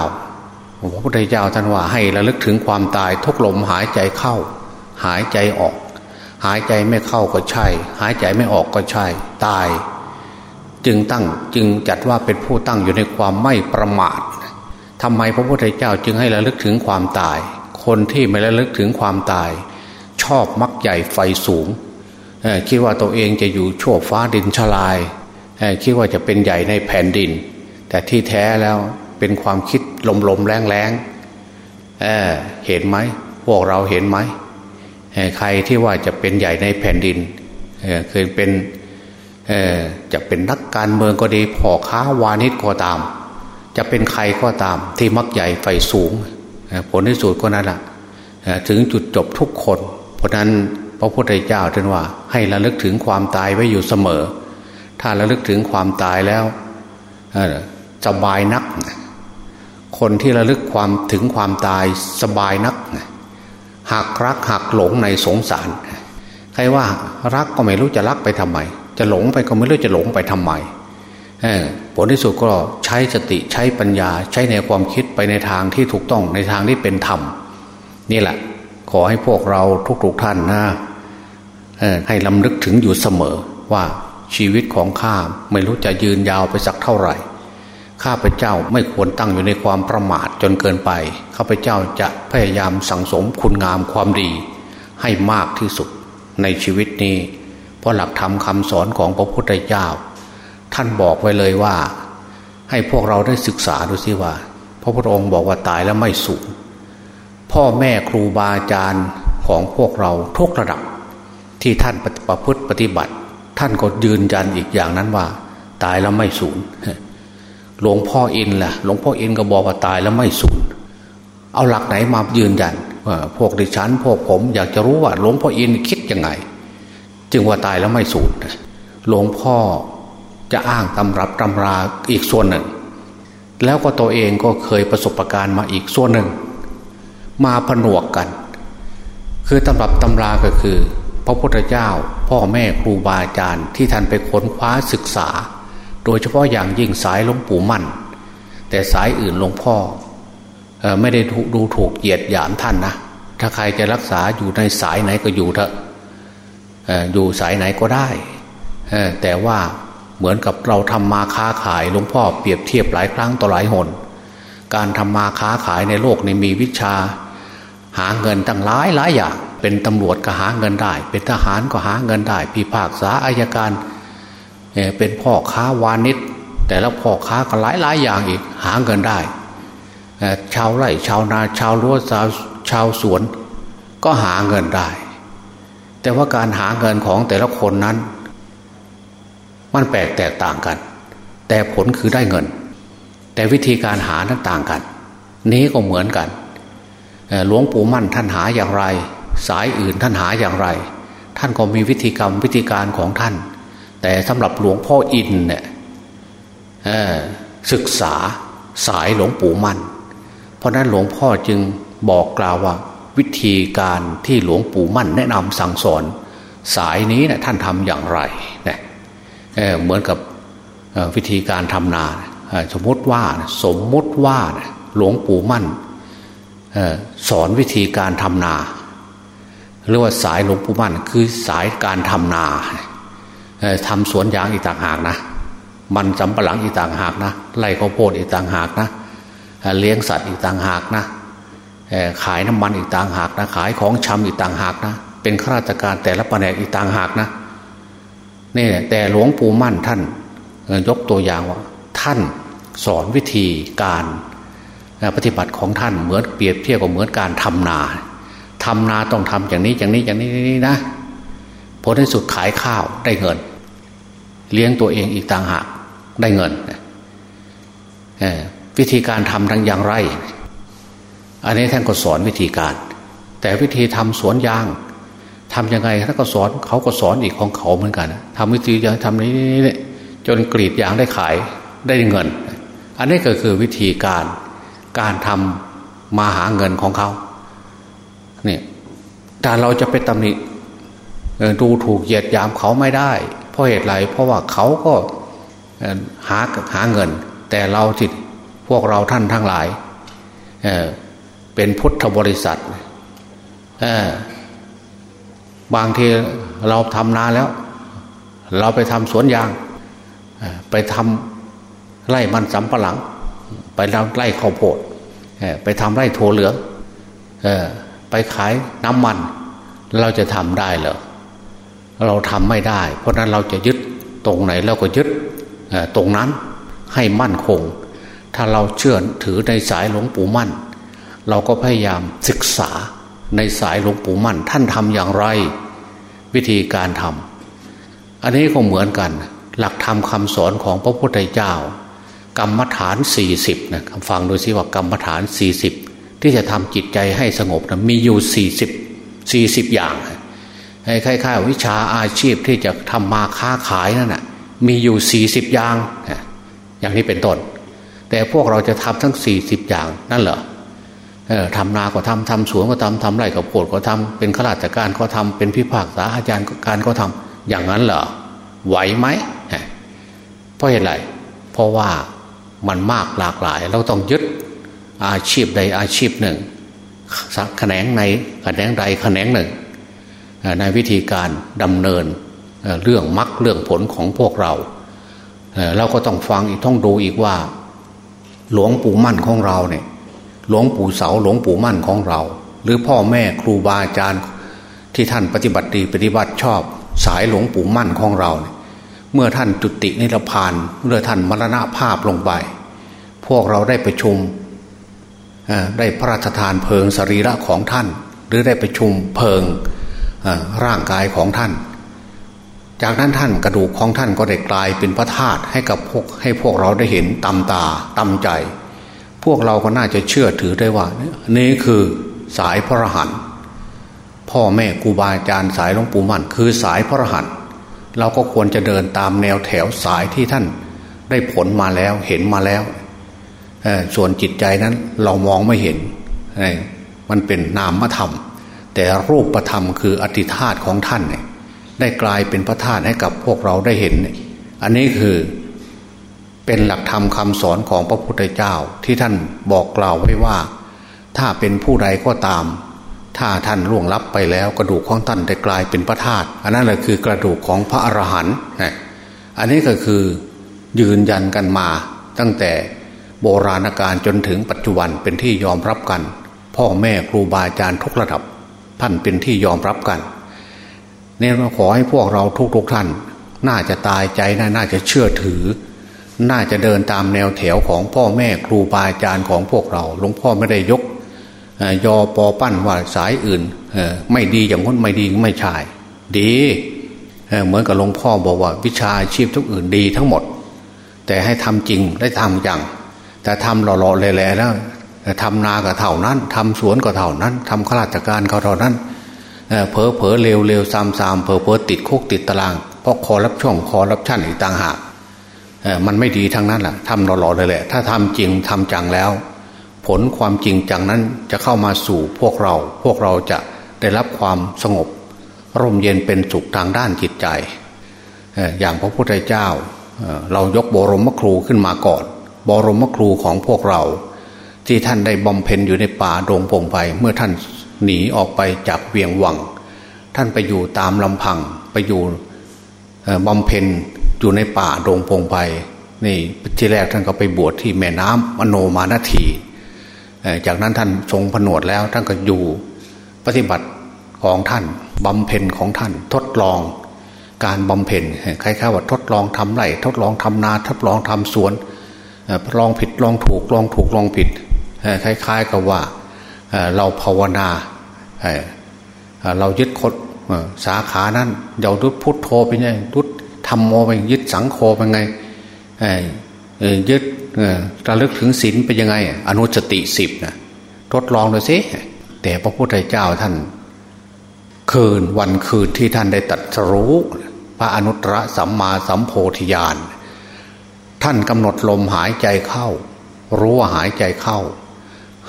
พระพุทธเจ้าท่านว่าให้ระลึกถึงความตายทุกลมหายใจเข้า หายใจออก หายใจไม่เข้าก็ใช่ หายใจไม่ออกก็ใช่ ตาย จึงตั้งจึงจัดว่าเป็นผู้ตั้งอยู่ในความไม่ประมาททำไมพระพุทธเจ้าจึงให้ระลึกถึงความตาย คนที่ไม่ระลึกถึงความตาย ชอบมักใหญ่ไฟสูงคิดว่าตัวเองจะอยู่โชคฟ้าดินชลายคิดว่าจะเป็นใหญ่ในแผ่นดิน แต่ที่แท้แล้วเป็นความคิดลมลมแรงแรงเเห็นไหมพวกเราเห็นไหมใครที่ว่าจะเป็นใหญ่ในแผ่นดินเคยเป็นจะเป็นนักการเมืองก็ดีพ่อค้าวานิชก็ตาม จะเป็นใครก็ตาม ที่มักใหญ่ไฟสูง ผลที่สุดก็นั่นแหละถึงจุดจบทุกคน เพราะนั้นพระพุทธเจ้าท่านว่า ให้ระลึกถึงความตายไว้อยู่เสมอ ถ้าระลึกถึงความตายแล้ว สบายนัก คนที่ระลึกความถึงความตายสบายนักหักรักหักหลงในสงสาร ใครว่ารักก็ไม่รู้จะรักไปทำไม จะหลงไปก็ไม่รู้จะหลงไปทำไมผลที่สุดก็ใช้สติใช้ปัญญา ใช้ในความคิดไปในทางที่ถูกต้องในทางที่เป็นธรรม นี่แหละ ขอให้พวกเราทุกๆท่านนะให้ลำลึกถึงอยู่เสมอว่าชีวิตของข้าไม่รู้จะยืนยาวไปสักเท่าไหร่ ข้าพเจ้าไม่ควรตั้งอยู่ในความประมาทจนเกินไป ข้าพเจ้าจะพยายามสั่งสมคุณงามความดี ให้มากที่สุดในชีวิตนี้ เพราะหลักธรรมคำสอนของพระพุทธเจ้า ท่านบอกไว้เลยว่า ให้พวกเราได้ศึกษาดูสิว่า พระพุทธองค์บอกว่าตายแล้วไม่สูญพ่อแม่ครูบาอาจารย์ของพวกเราทุกระดับ ที่ท่านประพฤติปฏิบัติ ท่านก็ยืนยันอีกอย่างนั้นว่า ตายแล้วไม่สูญ หลวงพ่ออินล่ะ หลวงพ่ออินก็บอกว่าตายแล้วไม่สูญเอาหลักไหนมายืนยันว่าพวกดิฉันพวกผมอยากจะรู้ว่า หลวงพ่ออินคิดยังไง จึงว่าตายแล้วไม่สูญหลวงพ่อจะอ้างตำรับตำราอีกส่วนหนึ่ง แล้วก็ตัวเองก็เคยประสบการณ์มาอีกส่วนหนึ่ง มาผนวกกัน คือตำรับตำราก็คือ พระพุทธเจ้า พ่อแม่ครูบาอาจารย์ที่ท่านไปค้นคว้าศึกษา โดยเฉพาะอย่างยิ่งสายหลวงปู่มั่น แต่สายอื่นหลวงพ่อไม่ได้ดูถูกเหยียดหยามท่านนะถ้าใครจะรักษาอยู่ในสายไหนก็อยู่เถอะอยู่สายไหนก็ได้ แต่ว่าเหมือนกับเราทำมาค้าขายหลวงพ่อเปรียบเทียบหลายครั้งต่อหลายหน การทำมาค้าขายในโลกนี้มีวิชา หาเงินตั้งหลายหลายอย่าง เป็นตำรวจก็หาเงินได้ เป็นทหารก็หาเงินได้พิพากษาอายการ เป็นพ่อค้าวานิชแต่แล้วพ่อค้าก็หลายหลายอย่างอีกหาเงินได้ ชาวไร่ชาวนาชาวรั้วชาวชาวสวน ก็หาเงินได้ แต่ว่าการหาเงินของแต่ละคนนั้น มันแปลกแตกต่างกัน แต่ผลคือได้เงิน แต่วิธีการหานั้นต่างกัน นี้ก็เหมือนกันหลวงปู่มั่นท่านหาอย่างไร สายอื่นท่านหาอย่างไร ท่านก็มีวิธีกรรมวิธีการของท่าน แต่สำหรับหลวงพ่ออินเนี่ยศึกษาสายหลวงปู่มั่น เพราะนั้นหลวงพ่อจึงบอกกล่าวว่า วิธีการที่หลวงปู่มั่นแนะนำสั่งสอน สายนี้นะท่านทำอย่างไรเนี่ยเเหมือนกับวิธีการทำนา สมมติว่าสมมติว่าหลวงปู่มั่นสอนวิธีการทำนาเรียกว่าสายหลวงปู่มั่นคือสายการทำนา ทำสวนยางอีกต่างหากนะ มันสำปะหลังอีกต่างหากนะไร่ข้าวโพดอีกต่างหากนะเลี้ยงสัตว์อีกต่างหากนะขายน้ำมันอีกต่างหากนะขายของชำอีกต่างหากนะเป็นข้าราชการแต่ละแผนกอีกต่างหากนะนี่แต่หลวงปู่มั่นท่านยกตัวอย่างว่า ท่านสอนวิธีการปฏิบัติของท่านเหมือนเปรียบเทียบกับเหมือนการทำนาทำนาต้องทำอย่างนี้อย่างนี้อย่างนี้นี่นะผลที่สุดขายข้าวได้เงิน เลี้ยงตัวเองอีกต่างหากได้เงินวิธีการทำทั้งอย่างไร อันนี้ท่านก็สอนวิธีการ แต่วิธีทำสวนยางทำยังไงท่านก็สอนเขาก็สอนอีกของเขาเหมือนกันทำวิธียางทำนี้จนกรีดยางได้ขายได้เงิน อันนี้ก็คือวิธีการการทำมาหาเงินของเขาเนี่ยแต่เราจะไปตำหนิดูถูกเหยียดยามเขาไม่ได้ ราะเหตุไรเพราะว่าเขาก็หาหาเงิน แต่เราจิตพวกเราท่านทั้งหลายเเป็นพุทธบริษัทบางทีเราทำนาแล้ว เราไปทำสวนยาง ไปทำไร่มันสำปะหลัง ไปทำไร่ข้าวโพดไปทำไร่โถเหลืองไปขายน้ำมัน เราจะทำได้เหรอ เราทำไม่ได้ เพราะนั้นเราจะยึดตรงไหนเราก็ยึดตรงนั้นให้มั่นคง ถ้าเราเชื่อถือในสายหลวงปู่มั่น เราก็พยายามศึกษาในสายหลวงปู่มั่น ท่านทำอย่างไร วิธีการทำอันนี้ก็เหมือนกัน หลักธรรมคำสอนของพระพุทธเจ้า กรรมฐานสี่สิบนะฟังดูสิว่ากรรมฐานสี่สิบที่จะทำจิตใจให้สงบนะมีอยู่สี่สิบสี่สิบอย่าง คล้ายๆวิชาอาชีพที่จะทำมาค้าขายนั่นนะ่ะมีอยู่สี่สิบอย่าง อย่างนี้เป็นต้น แต่พวกเราจะทำทั้งสี่สิบอย่างนั่นเหรอทำนาก็ทำทำสวนก็ทำทำไร่กับโพดก็ทำเป็นข้าราชการก็ทำเป็นพิพากษาอาจารย์การก็ทำอย่างนั้นเหรอไหวไหมเพราะเหตุไรเพราะว่ามันมากหลากหลาย เราต้องยึดอาชีพใดอาชีพหนึ่งสักแขนงในแขนงใดแขนงหนึ่ง ในวิธีการดำเนินเรื่องมรรคเรื่องผลของพวกเรา เราก็ต้องฟังอีกต้องดูอีกว่า หลวงปู่มั่นของเราเนี่ยหลวงปู่เสาหลวงปู่มั่นของเรา หรือพ่อแม่ครูบาอาจารย์ที่ท่านปฏิบัติดีปฏิบัติชอบ สายหลวงปู่มั่นของเราเนี่ยเมื่อท่านจุตินิพพานเมื่อท่านมรณภาพลงไป พวกเราได้ประชุมได้พระราชทานเพลิงสรีระของท่าน หรือได้ประชุมเพลิง ร่างกายของท่าน จากนั้นท่านกระดูกของท่านก็ได้กลายเป็นพระธาตุให้กับพวกให้พวกเราได้เห็นตำตาตำใจ พวกเราก็น่าจะเชื่อถือได้ว่า นี่คือสายพระรหันต์พ่อแม่ครูบาอาจารย์สายหลวงปู่มั่นคือสายพระรหันต์เราก็ควรจะเดินตามแนวแถวสายที่ท่านได้ผลมาแล้วเห็นมาแล้วส่วนจิตใจนั้นเรามองไม่เห็น มันเป็นนามธรรม แต่รูปธรรมคืออธิธาตของท่านเนี่ยได้กลายเป็นพระธาตุให้กับพวกเราได้เห็น อันนี้คือเป็นหลักธรรมคำสอนของพระพุทธเจ้าที่ท่านบอกกล่าวไว้ว่า ถ้าเป็นผู้ใดก็ตาม ถ้าท่านล่วงลับไปแล้วกระดูกของท่านได้กลายเป็นพระธาตุอันนั้นแหละคือกระดูกของพระอรหันต์อันนี้ก็คือยืนยันกันมา ตั้งแต่โบราณกาลจนถึงปัจจุบันเป็นที่ยอมรับกัน พ่อแม่ครูบาอาจารย์ทุกระดับ ท่านเป็นที่ยอมรับกันเนี่ยขอให้พวกเราทุกๆทท่าน น่าจะตายใจน่าจะเชื่อถือ น่าจะเดินตามแนวแถวของพ่อแม่ครูบาอาจารย์ของพวกเราหลวงพ่อไม่ได้ยกยอปอปั้นว่าสายอื่นไม่ดีอย่างนั้นไม่ดีไม่ใช่ดีเหมือนกับหลวงพ่อบอกว่า วิชาอาชีพทุกอื่นดีทั้งหมด แต่ให้ทำจริงได้ทำอย่าง แต่ทำหล่อๆแหล่ๆแล้ว ทำนาก็เท่านั้นทำสวนก็เท่านั้นทำข้าราชการก็เท่านั้นเผลอเผลอเร็วเร็วซ้ำซ้ำเผลอเผลอติดคุกติดตารางเพราะคอรับช่องคอรับชั่นอีกต่างหากมันไม่ดีทั้งนั้นแหละทำหล่อๆเลยแหละ ถ้าทำจริงทำจังแล้ว ผลความจริงจังนั้นจะเข้ามาสู่พวกเรา พวกเราจะได้รับความสงบ ร่มเย็นเป็นสุขทางด้านจิตใจ อย่างพระพุทธเจ้า เรายกบรมครูขึ้นมาก่อน บรมครูของพวกเรา ที่ท่านได้บำเพ็ญอยู่ในป่าโรงพงไพเมื่อท่านหนีออกไปจากเวียงวัง ท่านไปอยู่ตามลำพังไปอยู่บำเพ็ญอยู่ในป่าโรงพงไพนี่ที่แรกท่านก็ไปบวชที่แม่น้ำมโนมานาที จากนั้นท่านทรงผนวดแล้วท่านก็อยู่ปฏิบัติของท่านบำเพ็ญของท่านทดลองการบำเพ็ญคล้ายๆว่าทดลองทำไรทดลองทำนาทดลองทำสวนลองผิดลองถูกลองถูกลองผิด คล้ายๆกับว่าเราภาวนาเรายึดคดสาขานั้นเดี๋ยวดุดพุทโธไปไงดุดธรรมโมไปยึดสังโฆเป็นไงยึดระลึกถึงศีลเป็นยังไง อนุสติสิบนะทดลองดูสิแต่พระพุทธเจ้าท่าน คืนวันคืนที่ท่านได้ตัดรู้ พระอนุตตรสัมมาสัมโพธิญาณท่านกำหนดลมหายใจเข้า รู้ว่าหายใจเข้า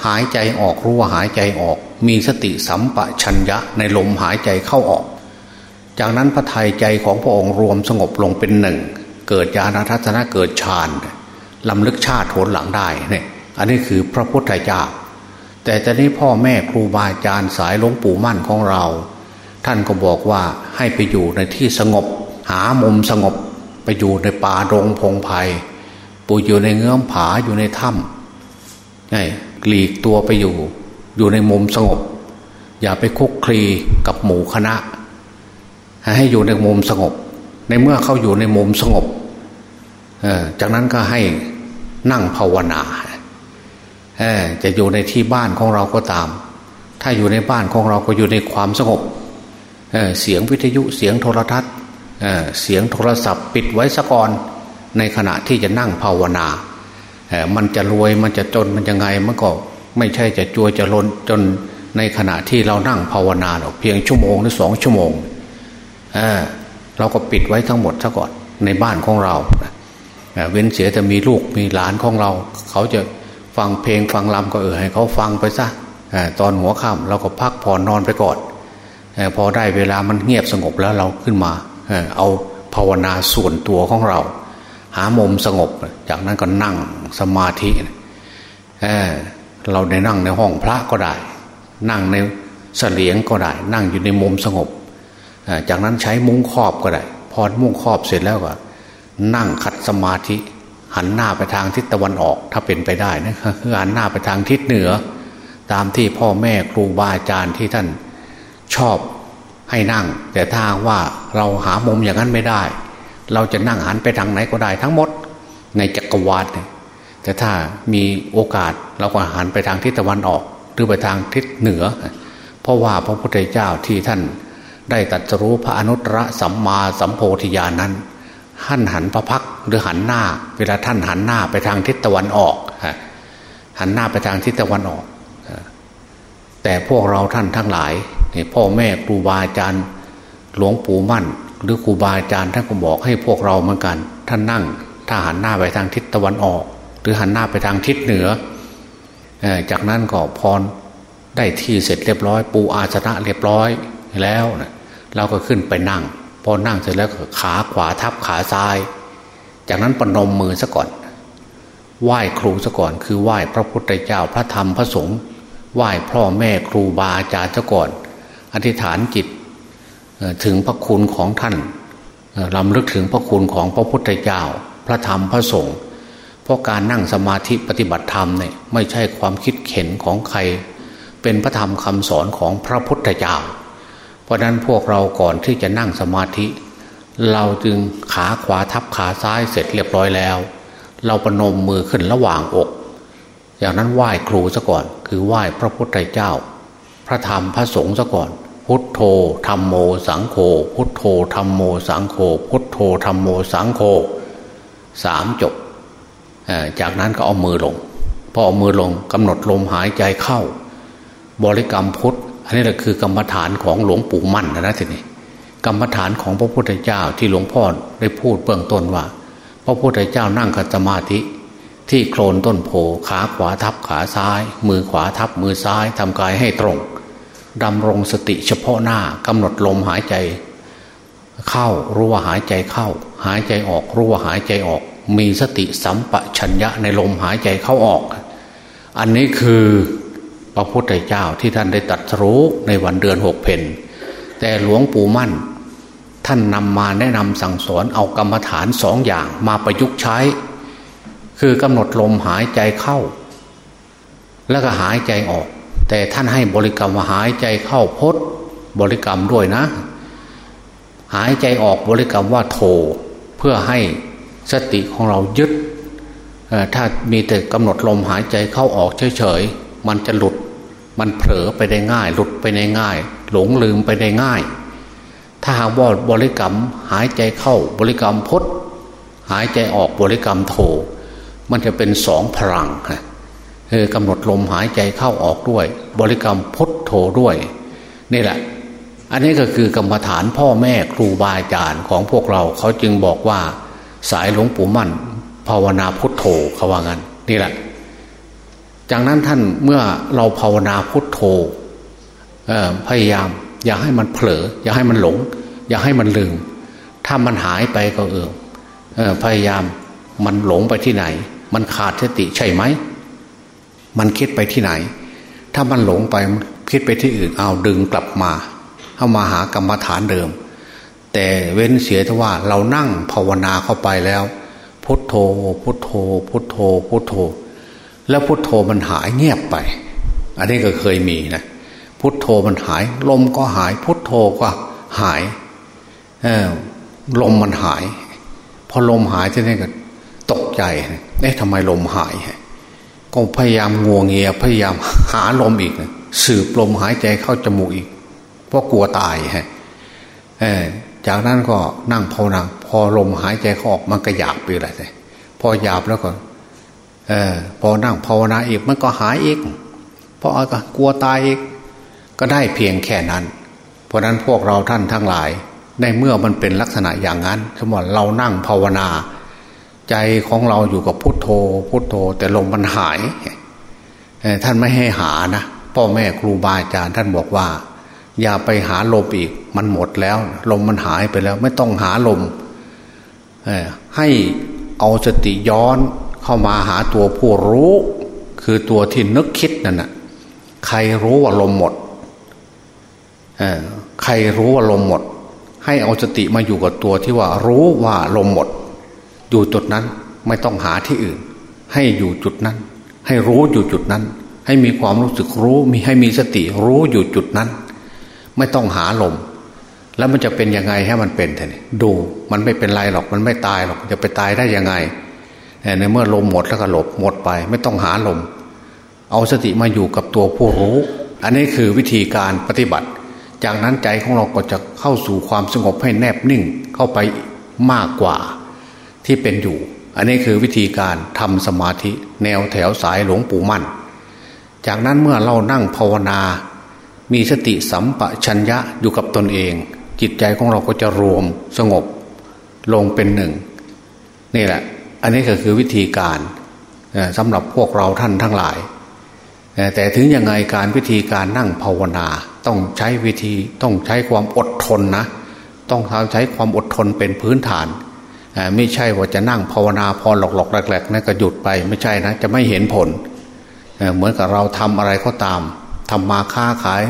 หายใจออกรู้ว่าหายใจออก มีสติสัมปชัญญะในลมหายใจเข้าออก จากนั้นพระทัยใจของพระองค์รวมสงบลงเป็นหนึ่ง เกิดญาณทัศนะเกิดฌานลำลึกชาติโนหลังได้เนี่ยอันนี้คือพระพุทธเจ้าแต่ตอนนี้พ่อแม่ครูบาอาจารย์สายหลวงปู่มั่นของเรา ท่านก็บอกว่าให้ไปอยู่ในที่สงบ หามุมสงบไปอยู่ในป่าดงพงไพ่ปูอยู่ในเงื้อมผาอยู่ในถ้ำ ไงกลีกตัวไปอยู่ อยู่ในมุมสงบ อย่าไปคุกคลีกับหมู่คณะ ให้อยู่ในมุมสงบ ในเมื่อเขาอยู่ในมุมสงบจากนั้นก็ให้นั่งภาวนาจะอยู่ในที่บ้านของเราก็ตาม ถ้าอยู่ในบ้านของเราก็อยู่ในความสงบเเสียงวิทยุเสียงโทรทัศน์เสียงโทรศัพท์ปิดไว้สะก่อนในขณะที่จะนั่งภาวนา มันจะรวยมันจะจนมันยังไงมันก็ไม่ใช่จะจวยจะล้นจนในขณะที่เรานั่งภาวนาหรอกเพียงชั่วโมงหรือสองชั่วโมงเเราก็ปิดไว้ทั้งหมดซะก่อนในบ้านของเราเว้นเสียจะมีลูกมีหลานของเรา เขาจะฟังเพลงฟังลำก็เออให้เขาฟังไปซะตอนหัวค่ำเราก็พักผ่อนนอนไปก่อนพอได้เวลามันเงียบสงบแล้วเราขึ้นมาเอาภาวนาส่วนตัวของเรา หามุมสงบ จากนั้นก็นั่ง สมาธิเเราในนั่งในห้องพระก็ได้ นั่งในเสลียงก็ได้ นั่งอยู่ในมุมสงบ จากนั้นใช้มุ้งครอบก็ได้ พอมุ้งครอบเสร็จแล้วก็ นั่งขัดสมาธิ หันหน้าไปทางทิศตะวันออกถ้าเป็นไปได้นะคือหันหน้าไปทางทิศเหนือ ตามที่พ่อแม่ครูบาอาจารย์ที่ท่านชอบให้นั่ง แต่ถ้าว่าเราหามุมอย่างนั้นไม่ได้ เราจะนั่งหันไปทางไหนก็ได้ทั้งหมดในจักรวาลเนี่ย แต่ถ้ามีโอกาสเราก็หันไปทางทิศตะวันออก หรือไปทางทิศเหนือ เพราะว่าพระพุทธเจ้าที่ท่านได้ตัดรู้พระอนุตตรสัมมาสัมโพธิญาณนั้นท่านหันพระพักหรือหันหน้า เวลาท่านหันหน้าไปทางทิศตะวันออกหันหน้าไปทางทิศตะวันออก แต่พวกเราท่านทั้งหลายพ่อแม่ครูบาอาจารย์หลวงปู่มั่น หรือครูบาอาจารย์ท่านก็บอกให้พวกเราเหมือนกัน ท่านนั่งถ้าหันหน้าไปทางทิศตะวันออก หรือหันหน้าไปทางทิศเหนือ จากนั้นก็พรได้ที่เสร็จเรียบร้อย ปูอาสนะเรียบร้อยแล้วนะเราก็ขึ้นไปนั่ง พอนั่งเสร็จแล้วขาขวาทับขาซ้าย จากนั้นปนมมือซะก่อน ไหว้ครูซะก่อนคือไหว้พระพุทธเจ้าพระธรรมพระสงฆ์ไหว้พ่อแม่ครูบาอาจารย์ซะก่อน อธิษฐานจิตถึงพระคุณของท่านลำลึกถึงพระคุณของพระพุทธเจ้า พระธรรมพระสงฆ์ เพราะการนั่งสมาธิปฏิบัติธรรมเนี่ยไม่ใช่ความคิดเข็นของใคร เป็นพระธรรมคำสอนของพระพุทธเจ้า เพราะนั้นพวกเราก่อนที่จะนั่งสมาธิ เราจึงขาขวาทับขาซ้ายเสร็จเรียบร้อยแล้ว เราประนมมือขึ้นระหว่างอกอย่างนั้นไหว้ครูซะก่อน คือไหว้พระพุทธเจ้า พระธรรมพระสงฆ์ซะก่อน พุทโธธรรมโมสังโฆพุทโธธรรมโมสังโฆพุทโธธรรมโมสังโฆสามจบ จากนั้นก็เอามือลง พอเอามือลงกำหนดลมหายใจเข้า บริกรรมพุทออันนี้แหละคือกรรมฐานของหลวงปู่มั่นนะนะทีนี้กรรมฐานของพระพุทธเจ้าที่หลวงพ่อได้พูดเบื้องต้นว่า พระพุทธเจ้านั่งคัตมาธิ ที่โคลนต้นโพขาขวาทับขาซ้าย มือขวาทับมือซ้ายทำกายให้ตรงดำรงสติเฉพาะหน้ากำหนดลมหายใจ เข้ารู้ว่าหายใจเข้า หายใจออกรู้ว่าหายใจออก มีสติสัมปชัญญะในลมหายใจเข้าออก อันนี้คือพระพุทธเจ้าที่ท่านได้ตัดรู้ในวันเดือนหกเพนแต่หลวงปู่มั่น ท่านนำมาแนะนำสั่งสอนเอากรรมฐานสองอย่างมาประยุกต์ใช้ คือกำหนดลมหายใจเข้า แล้วก็หายใจออก แต่ท่านให้บริกรรมหายใจเข้าพดบริกรรมด้วยนะ หายใจออกบริกรรมว่าโทเพื่อให้ สติของเรายึดถ้ามีแต่กำหนดลมหายใจเข้าออกเฉยๆ มันจะหลุด มันเผลอไปได้ง่าย หลุดไปได้ง่าย หลงลืมไปได้ง่าย ถ้าหากว่าบริกรรมหายใจเข้าบริกรรมพดหายใจออกบริกรรมโท มันจะเป็นสองพลังคือกำหนดลมหายใจเข้าออกด้วย บริกรรมพดโทด้วย นี่แหละ อันนี้ก็คือกรรมฐานพ่อแม่ครูบาอาจารย์ของพวกเราเขาจึงบอกว่า สายหลวงปู่มั่น ภาวนาพุทโธเขาว่างั้นนี่แหละ จากนั้นท่านเมื่อเราภาวนาพุทโธพยายาม อย่าให้มันเผลอ อย่าให้มันหลง อย่าให้มันลืมถ้ามันหายไปก็เออพยายามมันหลงไปที่ไหน มันขาดสติใช่ไหม มันคิดไปที่ไหน ถ้ามันหลงไปคิดไปที่อื่นเอาดึงกลับมาเข้ามาหากรรมฐานเดิม แต่เว้นเสียทว่าเรานั่งภาวนาเข้าไปแล้ว พุทโธ พุทโธ พุทโธ พุทโธ แล้วพุทโธมันหายเงียบไป อันนี้ก็เคยมีนะพุทโธมันหาย ลมก็หาย พุทโธก็หายเออลมมันหาย พอลมหายที่นี่ก็ตกใจเอ๊ะทำไมลมหาย ก็พยายามงวงเงียพยายามหาลมอีกนะสืบลมหายใจเข้าจมูกอีก เพราะกลัวตายฮะเออ จากนั้นก็นั่งภาวนาพอลมหายใจเขาออกมันก็หยาบไปเลยพอหยาบแล้วก็ออพอนั่งภาวนาอีกมันก็หายอีกเพราะก็กลัวตายอีกก็ได้เพียงแค่นั้น เพราะนั้นพวกเราท่านทั้งหลาย ในเมื่อมันเป็นลักษณะอย่างนั้น สมมติเรานั่งภาวนา ใจของเราอยู่กับพุทโธ พุทโธ แต่ลมมันหายท่านไม่ให้หานะพ่อแม่ครูบาอาจารย์ท่านบอกว่า อย่าไปหาลมอีก มันหมดแล้ว ลมมันหายไปแล้ว ไม่ต้องหาลมให้เอาสติย้อนเข้ามาหาตัวผู้รู้ คือตัวที่นึกคิดนั่นนะใครรู้ว่าลมหมดใครรู้ว่าลมหมด ให้เอาสติมาอยู่กับตัวที่ว่ารู้ว่าลมหมด อยู่จุดนั้นไม่ต้องหาที่อื่น ให้อยู่จุดนั้น ให้รู้อยู่จุดนั้น ให้มีความรู้สึกรู้มีให้มีสติรู้อยู่จุดนั้น ไม่ต้องหาลม แล้วมันจะเป็นยังไงให้มันเป็นท่านดูมันไม่เป็นไรหรอกมันไม่ตายหรอกจะไปตายได้ยังไงในเมื่อลมหมดแล้วก็หลบหมดไป ไม่ต้องหาลม เอาสติมาอยู่กับตัวผู้รู้ อันนี้คือวิธีการปฏิบัติ จากนั้นใจของเราก็จะเข้าสู่ความสงบให้แนบนิ่งเข้าไปมากกว่าที่เป็นอยู่ อันนี้คือวิธีการทำสมาธิ แนวแถวสายหลวงปู่มั่น จากนั้นเมื่อเรานั่งภาวนา มีสติสัมปชัญญะอยู่กับตนเอง จิตใจของเราก็จะรวมสงบลงเป็นหนึ่ง นี่แหละ อันนี้ก็คือวิธีการสำหรับพวกเราท่านทั้งหลาย แต่ถึงยังไงการวิธีการนั่งภาวนา ต้องใช้วิธีต้องใช้ความอดทนนะ ต้องใช้ความอดทนเป็นพื้นฐาน ไม่ใช่ว่าจะนั่งภาวนาพอหลอกหลอกแหลกๆนะก็หยุดไปไม่ใช่นะ จะไม่เห็นผล เหมือนกับเราทำอะไรก็ตาม ทำมาค้าขาย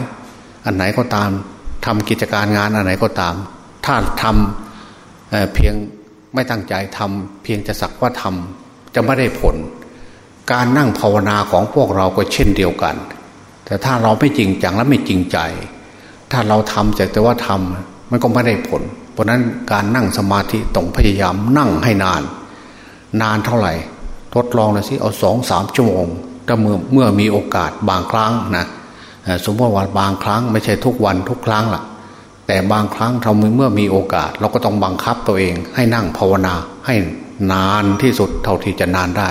อันไหนก็ตามทำกิจการงานอันไหนก็ตาม ถ้าทำเพียงไม่ตั้งใจทำเพียงจะสักว่าทำจะไม่ได้ผล การนั่งภาวนาของพวกเราก็เช่นเดียวกัน แต่ถ้าเราไม่จริงจังและไม่จริงใจ ถ้าเราทำแต่ว่าทำมันก็ไม่ได้ผล เพราะนั้นการนั่งสมาธิต้องพยายามนั่งให้นาน นานเท่าไหร่ทดลองเลยสิเอาสองสามชั่วโมงถ้าเมื่อเมื่อมีโอกาสบางครั้งนะ สมมติว่าบางครั้งไม่ใช่ทุกวันทุกครั้งล่ะ แต่บางครั้งเราเมื่อมีโอกาส เราก็ต้องบังคับตัวเอง ให้นั่งภาวนาให้นานที่สุดเท่าที่จะนานได้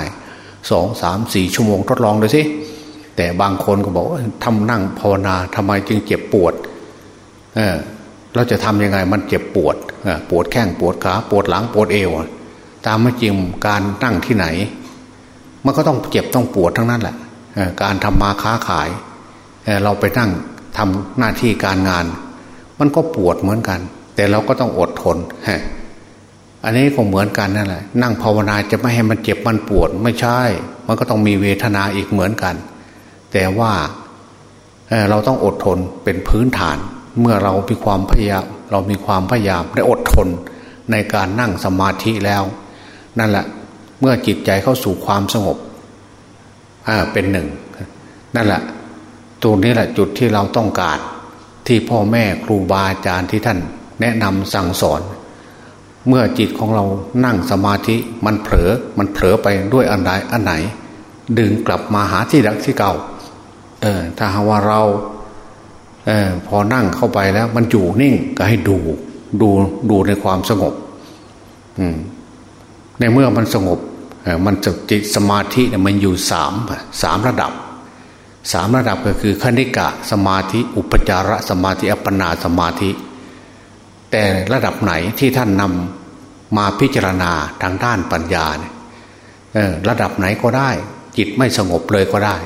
สองสามสี่ชั่วโมงทดลองดูสิแแต่บางคนก็บอกทำนั่งภาวนาทำไมจึงเจ็บปวดเออเราจะทำยังไงมันเจ็บปวดปวดแข้งปวดขาปวดหลังปวดเอว ตามไม่จริงการนั่งที่ไหน มันก็ต้องเจ็บต้องปวดทั้งนั้นแหละการทำมาค้าขาย เราไปนั่งทำหน้าที่การงาน มันก็ปวดเหมือนกัน แต่เราก็ต้องอดทนอันนี้ก็เหมือนกันนั่นแหละ นั่งภาวนาจะไม่ให้มันเจ็บมันปวดไม่ใช่ มันก็ต้องมีเวทนาอีกเหมือนกัน แต่ว่าเราต้องอดทนเป็นพื้นฐาน เมื่อเรามีความพยายามเรามีความพยายามได้อดทนในการนั่งสมาธิแล้ว นั่นแหละ เมื่อจิตใจเข้าสู่ความสงบเป็นหนึ่ง นั่นแหละ ตรงนี้แหละจุดที่เราต้องการ ที่พ่อแม่ครูบาอาจารย์ที่ท่าน แนะนำสั่งสอน เมื่อจิตของเรานั่งสมาธิมันเผลอมันเผลอไปด้วยอันใดอันไหน ดึงกลับมาหาที่รักที่เก่าเออถ้าหาว่าเราเออพอนั่งเข้าไปแล้ว มันอยู่นิ่งก็ให้ดู ดูดูในความสงบ อืมในเมื่อมันสงบมันจะจิตสมาธิเนี่ยมันอยู่สามสามระดับ สามระดับก็คือคณิกะสมาธิอุปจารสมาธิอัปปนาสมาธิ แต่ระดับไหนที่ท่านนำมาพิจารณาทางด้านปัญญาเนี่ยระดับไหนก็ได้ จิตไม่สงบเลยก็ได้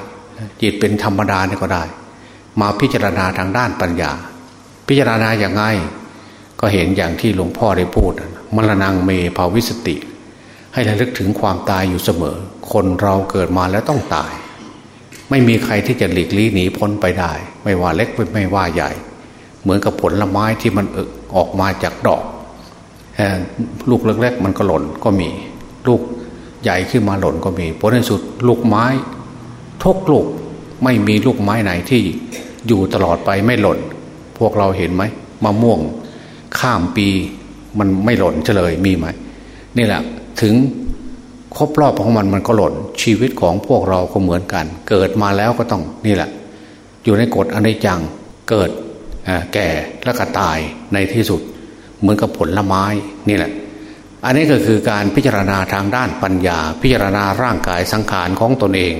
จิตเป็นธรรมดาเนี่ยก็ได้ มาพิจารณาทางด้านปัญญา พิจารณาอย่างไงก็เห็นอย่างที่หลวงพ่อได้พูดมรณงเมภาวิสติ ให้ระลึกถึงความตายอยู่เสมอ คนเราเกิดมาแล้วต้องตาย ไม่มีใครที่จะหลีกลี่หนีพ้นไปได้ ไม่ว่าเล็กไม่ว่าใหญ่ เหมือนกับผลไม้ที่มันออกมาจากดอกลูกเล็กๆมันก็หล่นก็มี ลูกใหญ่ขึ้นมาหล่นก็มีผลในสุดลูกไม้ทุกลูกไม่มีลูกไม้ไหนที่อยู่ตลอดไปไม่หล่น พวกเราเห็นไหมมะม่วง ข้ามปีมันไม่หล่นเฉลยมีไหมนี่แหละถึง ครบรอบของมันมันก็หล่น ชีวิตของพวกเราก็เหมือนกัน เกิดมาแล้วก็ต้องนี่แหละ อยู่ในกฎอนิจจังเกิดแก่แล้วก็ตายในที่สุด เหมือนกับผลลไม้นี่แหละ อันนี้ก็คือการพิจารณาทางด้านปัญญา พิจารณาร่างกายสังขารของตนเอง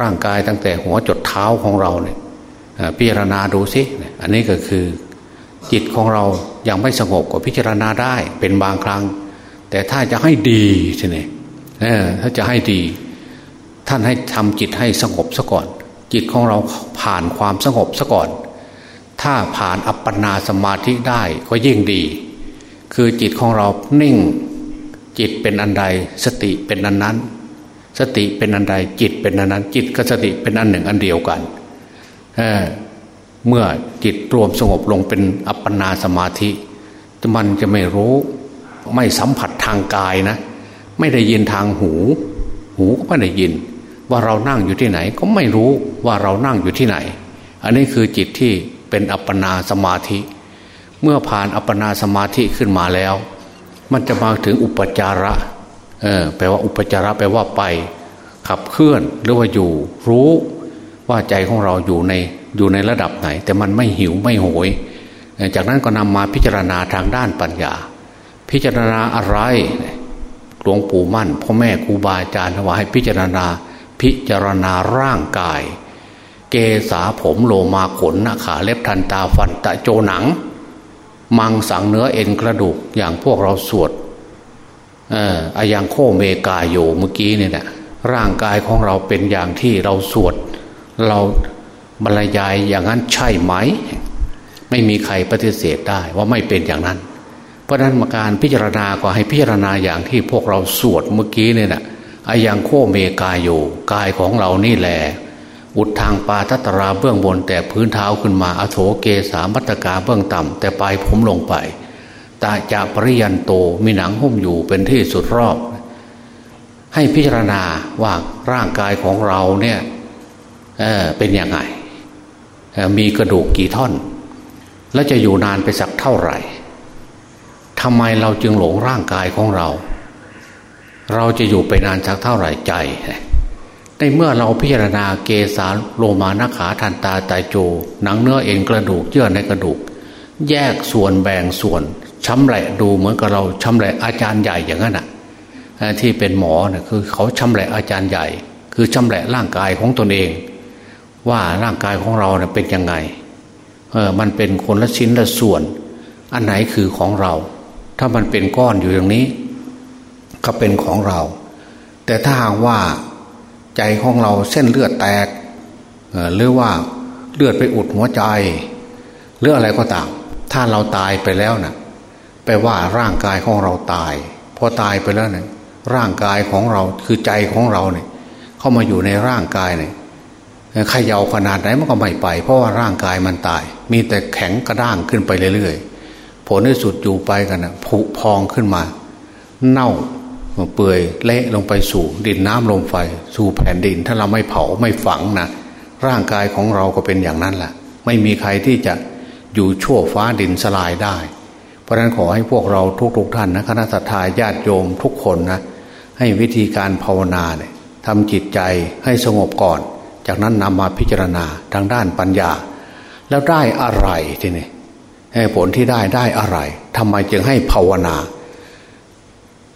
ร่างกายตั้งแต่หัวจดเท้าของเราเนี่ยพิจารณาดูสิอันนี้ก็คือจิตของเรายังไม่สงบก็พิจารณาได้เป็นบางครั้ง แต่ถ้าจะให้ดีทีนี้ ถ้าจะให้ดี ท่านให้ทำจิตให้สงบซะก่อน จิตของเราผ่านความสงบซะก่อน ถ้าผ่านอัปปนาสมาธิได้ก็ยิ่งดี คือจิตของเรานิ่ง จิตเป็นอันใด สติเป็นอันนั้น สติเป็นอันใด จิตเป็นอันนั้น จิตกับสติเป็นอันหนึ่งอันเดียวกันเเมื่อจิตรวมสงบลงเป็นอัปปนาสมาธิ มันจะไม่รู้ ไม่สัมผัสทางกายนะ ไม่ได้ยินทางหู หูก็ไม่ได้ยิน ว่าเรานั่งอยู่ที่ไหน ก็ไม่รู้ว่าเรานั่งอยู่ที่ไหน อันนี้คือจิตที่เป็นอัปปนาสมาธิ เมื่อผ่านอัปปนาสมาธิขึ้นมาแล้ว มันจะมาถึงอุปจาระเออแปลว่าอุปจาระแปลว่าไป ขับเคลื่อนหรือว่าอยู่ รู้ว่าใจของเราอยู่ในอยู่ในระดับไหน แต่มันไม่หิวไม่โหย จากนั้นก็นำมาพิจารณาทางด้านปัญญา พิจารณาอะไร หลวงปู่มั่นพ่อแม่ครูบาอาจารย์ถว่าให้พิจารณาพิจารณาร่างกาย เกษาผมโลมาขนหน้าขาเล็บทันตาฟันตะโจหนัง มังสังเนื้อเอ็นกระดูกอย่างพวกเราสวดเอออะยังโขเมกาโยเมื่อกี้เนี่ยนะร่างกายของเราเป็นอย่างที่เราสวด เราบรรยายอย่างนั้นใช่ไหม ไม่มีใครปฏิเสธได้ว่าไม่เป็นอย่างนั้น เพราะนั้นมาการพิจารณาก็ให้พิจารณาอย่างที่พวกเราสวดเมื่อกี้เนี่ยนะอะยังโขเมกาโยกายของเรานี่แหละอุทธังปาทะตะลาเบื้องบนแต่พื้นเท้าขึ้นมาอะโธเกสะมัตถะกาเบื้องต่ำแต่ปลายผมลงไปตาจะปริยันโตมีหนังหุ้มอยู่เป็นที่สุดรอบ ให้พิจารณาว่าร่างกายของเราเนี่ยเเป็นยังไงมีกระดูกกี่ท่อน และจะอยู่นานไปสักเท่าไหร่ ทำไมเราจึงหลงร่างกายของเรา เราจะอยู่ไปนานสักเท่าไหร่ใจ ในเมื่อเราพิจารณาเกสาโลมานาขาทันตาไตาโจ หนังเนื้อเอ็นกระดูกเยื่อในกระดูก แยกส่วนแบ่งส่วนช้ำแหละดูเหมือนกับเราช้ำแหละอาจารย์ใหญ่อย่างนั้นอะที่เป็นหมอเนี่ยคือเขาช้ำแหละอาจารย์ใหญ่ คือช้ำแหละร่างกายของตนเอง ว่าร่างกายของเราเนี่ยเป็นยังไงเออมันเป็นคนละชิ้นละส่วน อันไหนคือของเรา ถ้ามันเป็นก้อนอยู่อย่างนี้ ก็เป็นของเรา แต่ถ้าหากว่าใจของเราเส้นเลือดแตกหรือว่าเลือดไปอุดหัวใจหรืออะไรก็ตาม ถ้าเราตายไปแล้วนะ่ะแปลว่าร่างกายของเราตาย พอตายไปแล้วเนะี่ยร่างกายของเราคือใจของเราเนี่ย เข้ามาอยู่ในร่างกายเนี่ยขยาขนาดไหนมันก็ไม่ไป เพราะว่าร่างกายมันตาย มีแต่แข็งกระด้างขึ้นไปเรื่อยๆ ผลที่สุดอยู่ไปกันนะผุพองขึ้นมา เน่าเปื่อยเละลงไปสู่ดินน้ำลมไฟ สู่แผ่นดิน ถ้าเราไม่เผาไม่ฝังนะร่างกายของเราก็เป็นอย่างนั้นแหละไม่มีใครที่จะอยู่ชั่วฟ้าดินสลายได้ เพราะนั้นขอให้พวกเราทุกๆทท่านนะคณะสัตยาญาติโยมทุกคนนะให้วิธีการภาวนาเนี่ยทำจิตใจให้สงบก่อน จากนั้นนำมาพิจารณาทางด้านปัญญา แล้วได้อะไรทีนี้ ผลที่ได้ได้อะไรทำไมจึงให้ภาวนา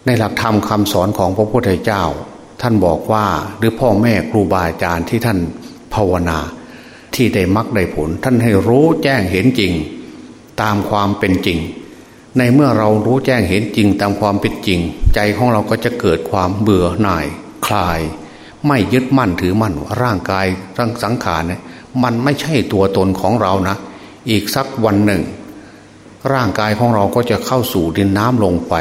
ในหลักธรรมคำสอนของพระพุทธเจ้า ท่านบอกว่าหรือพ่อแม่ครูบาอาจารย์ที่ท่านภาวนา ที่ได้มักได้ผล ท่านให้รู้แจ้งเห็นจริง ตามความเป็นจริง ในเมื่อเรารู้แจ้งเห็นจริงตามความเป็นจริง ใจของเราก็จะเกิดความเบื่อหน่ายคลาย ไม่ยึดมั่นถือมั่นว่าร่างกายร่างสังขารเนี่ยมันไม่ใช่ตัวตนของเรานะ อีกสักวันหนึ่ง ร่างกายของเราก็จะเข้าสู่ดินน้ำลงไป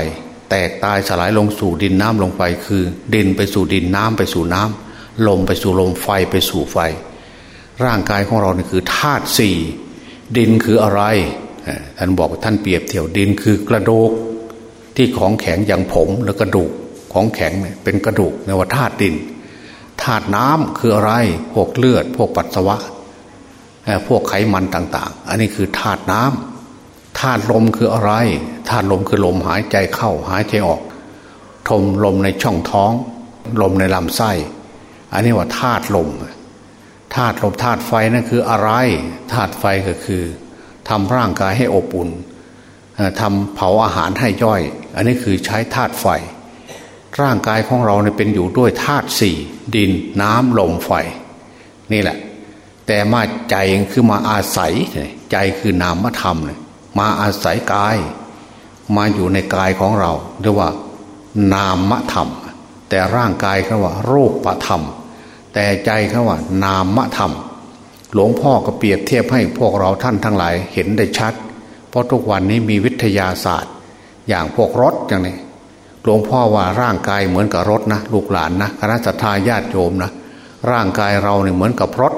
แตกตายสลายลงสู่ดินน้ำลงไป คือดินไปสู่ดินน้ำไปสู่น้ำลมไปสู่ลมไฟไปสู่ไฟ ร่างกายของเราเนี่ยคือธาตุสี่ดินคืออะไร ท่านบอกท่านเปรียบเทียวดินคือกระดูกที่ของแข็งอย่างผมแล้วกระดูกของแข็งเนี่ยเป็นกระดูกในว่าธาตุดินธาตุน้ำคืออะไร พวกเลือด พวกปัสสาวะ พวกไขมันต่าง ๆ อันนี้คือธาตุน้ำ ธาตุลมคืออะไรธาตุลมคือลมหายใจเข้าหายใจออก ทมลมในช่องท้อง ลมในลำไส้ อันนี้ว่าธาตุลมธาตุลมธาตุไฟนั่นคืออะไรธาตุไฟก็คือทำร่างกายให้อบอุ่นทำเผาอาหารให้ย่อย อันนี้คือใช้ธาตุไฟ ร่างกายของเราเนี่ยเป็นอยู่ด้วยธาตุสี่ดินน้ำลมไฟ นี่แหละ แต่มาใจคือมาอาศัยใจคือนามธรรม มาอาศัยกาย มาอยู่ในกายของเราเรียกว่านามธรรม แต่ร่างกายเขาว่ารูปธรรม แต่ใจเขาว่านามธรรม หลวงพ่อก็เปรียบเทียบให้พวกเราท่านทั้งหลายเห็นได้ชัด เพราะทุกวันนี้มีวิทยาศาสตร์ อย่างพวกรถอย่างนี้หลวงพ่อว่าร่างกายเหมือนกับรถนะลูกหลานนะคณะสัตยาญาติโยมนะร่างกายเราเนี่ยเหมือนกับรถ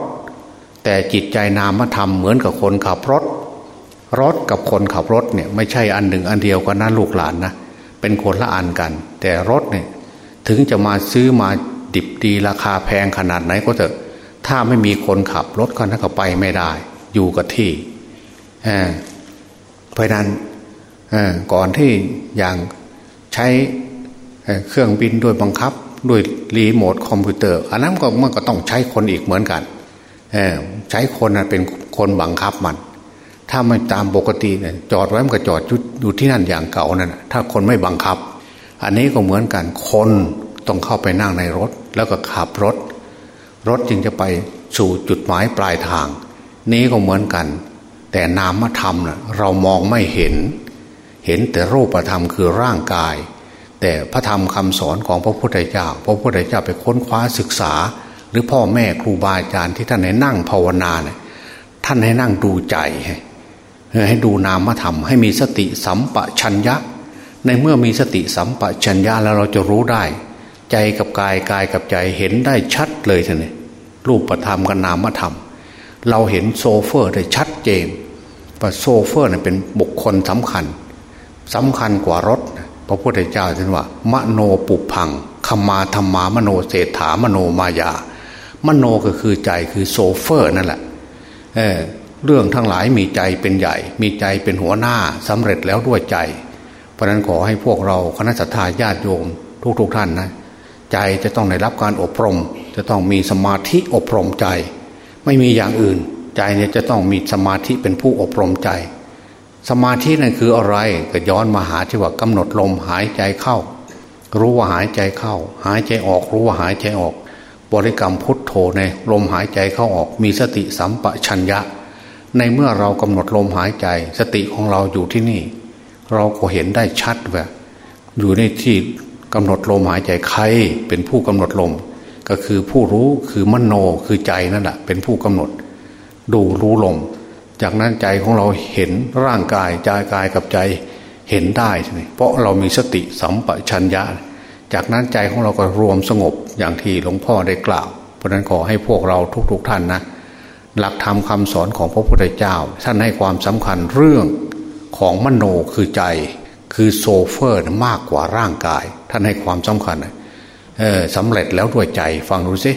แต่จิตใจนามธรรมเหมือนกับคนขับรถ รถกับคนขับรถเนี่ยไม่ใช่อันหนึ่งอันเดียวกันนะลูกหลานนะเป็นคนละอันกัน แต่รถเนี่ยถึงจะมาซื้อมาดิบดีราคาแพงขนาดไหนก็เถอะ ถ้าไม่มีคนขับรถก็นักไปไม่ได้ อยู่กับที่เพราะนั้นก่อนที่อย่างใช้เครื่องบินด้วยบังคับด้วยรีโมทคอมพิวเตอร์ อันนั้นก็มันก็ต้องใช้คนอีกเหมือนกันใช้คนเป็นคนบังคับมัน ถ้าไม่ตามปกติเนี่ยจอดไว้มันก็จอดอยู่ที่นั่นอย่างเก่านั่นถ้าคนไม่บังคับ อันนี้ก็เหมือนกันคนต้องเข้าไปนั่งในรถ แล้วก็ขับรถ รถจึงจะไปสู่จุดหมายปลายทาง นี้ก็เหมือนกัน แต่นามธรรมนะเรามองไม่เห็น เห็นแต่รูปธรรมคือร่างกาย แต่พระธรรมคำสอนของพระพุทธเจ้าพระพุทธเจ้าไปค้นคว้าศึกษา หรือพ่อแม่ครูบาอาจารย์ที่ท่านให้นั่งภาวนาเนี่ยท่านให้นั่งดูใจ ให้ดูนามธรรม ให้มีสติสัมปชัญญะ ในเมื่อมีสติสัมปชัญญะแล้วเราจะรู้ได้ ใจกับกายกายกับใจเห็นได้ชัดเลยท่านนี่รูปธรรมกับนามธรรม เราเห็นโชเฟอร์ได้ชัดเจนว่าโชเฟอร์เนี่ยเป็นบุคคลสำคัญสำคัญกว่ารถ พระพุทธเจ้าท่านว่า มโนปุพพังคมาธัมมามโนเสฏฐามโนมยา มโนก็คือใจคือโชเฟอร์นั่นแหละ เออ เรื่องทั้งหลายมีใจเป็นใหญ่ มีใจเป็นหัวหน้าสำเร็จแล้วด้วยใจ เพราะนั้นขอให้พวกเราคณะสัตยาญาติโยมทุกๆทท่านนะใจจะต้องได้รับการอบรม จะต้องมีสมาธิอบรมใจ ไม่มีอย่างอื่น ใจเนี่ยจะต้องมีสมาธิเป็นผู้อบรมใจ สมาธินั่นคืออะไรก็ย้อนมาหาที่ว่ากำหนดลมหายใจเข้า รู้ว่าหายใจเข้า หายใจออกรู้ว่าหายใจออก บริกรรมพุทโธในลมหายใจเข้าออกมีสติสัมปชัญญะ ในเมื่อเรากำหนดลมหายใจ สติของเราอยู่ที่นี่ เราก็เห็นได้ชัดว่าอยู่ในที่กำหนดลมหายใจใคร เป็นผู้กำหนดลม ก็คือผู้รู้คือมโนคือใจนั่นแหละเป็นผู้กำหนด ดูรู้ลม จากนั้นใจของเราเห็นร่างกายใจกายกับใจเห็นได้ใช่ไหมเพราะเรามีสติสัมปชัญญะ จากนั้นใจของเราก็รวมสงบอย่างที่หลวงพ่อได้กล่าว เพราะนั้นขอให้พวกเราทุกๆทท่านนะ หลักธรรมคาสอนของพระพุทธเจ้า ท่านให้ความสำคัญเรื่องของมโนคือใจ คือโซเฟอร์มากกว่าร่างกาย ท่านให้ความสำคัญสำเร็จแล้วด้วยใจฟังดูสิ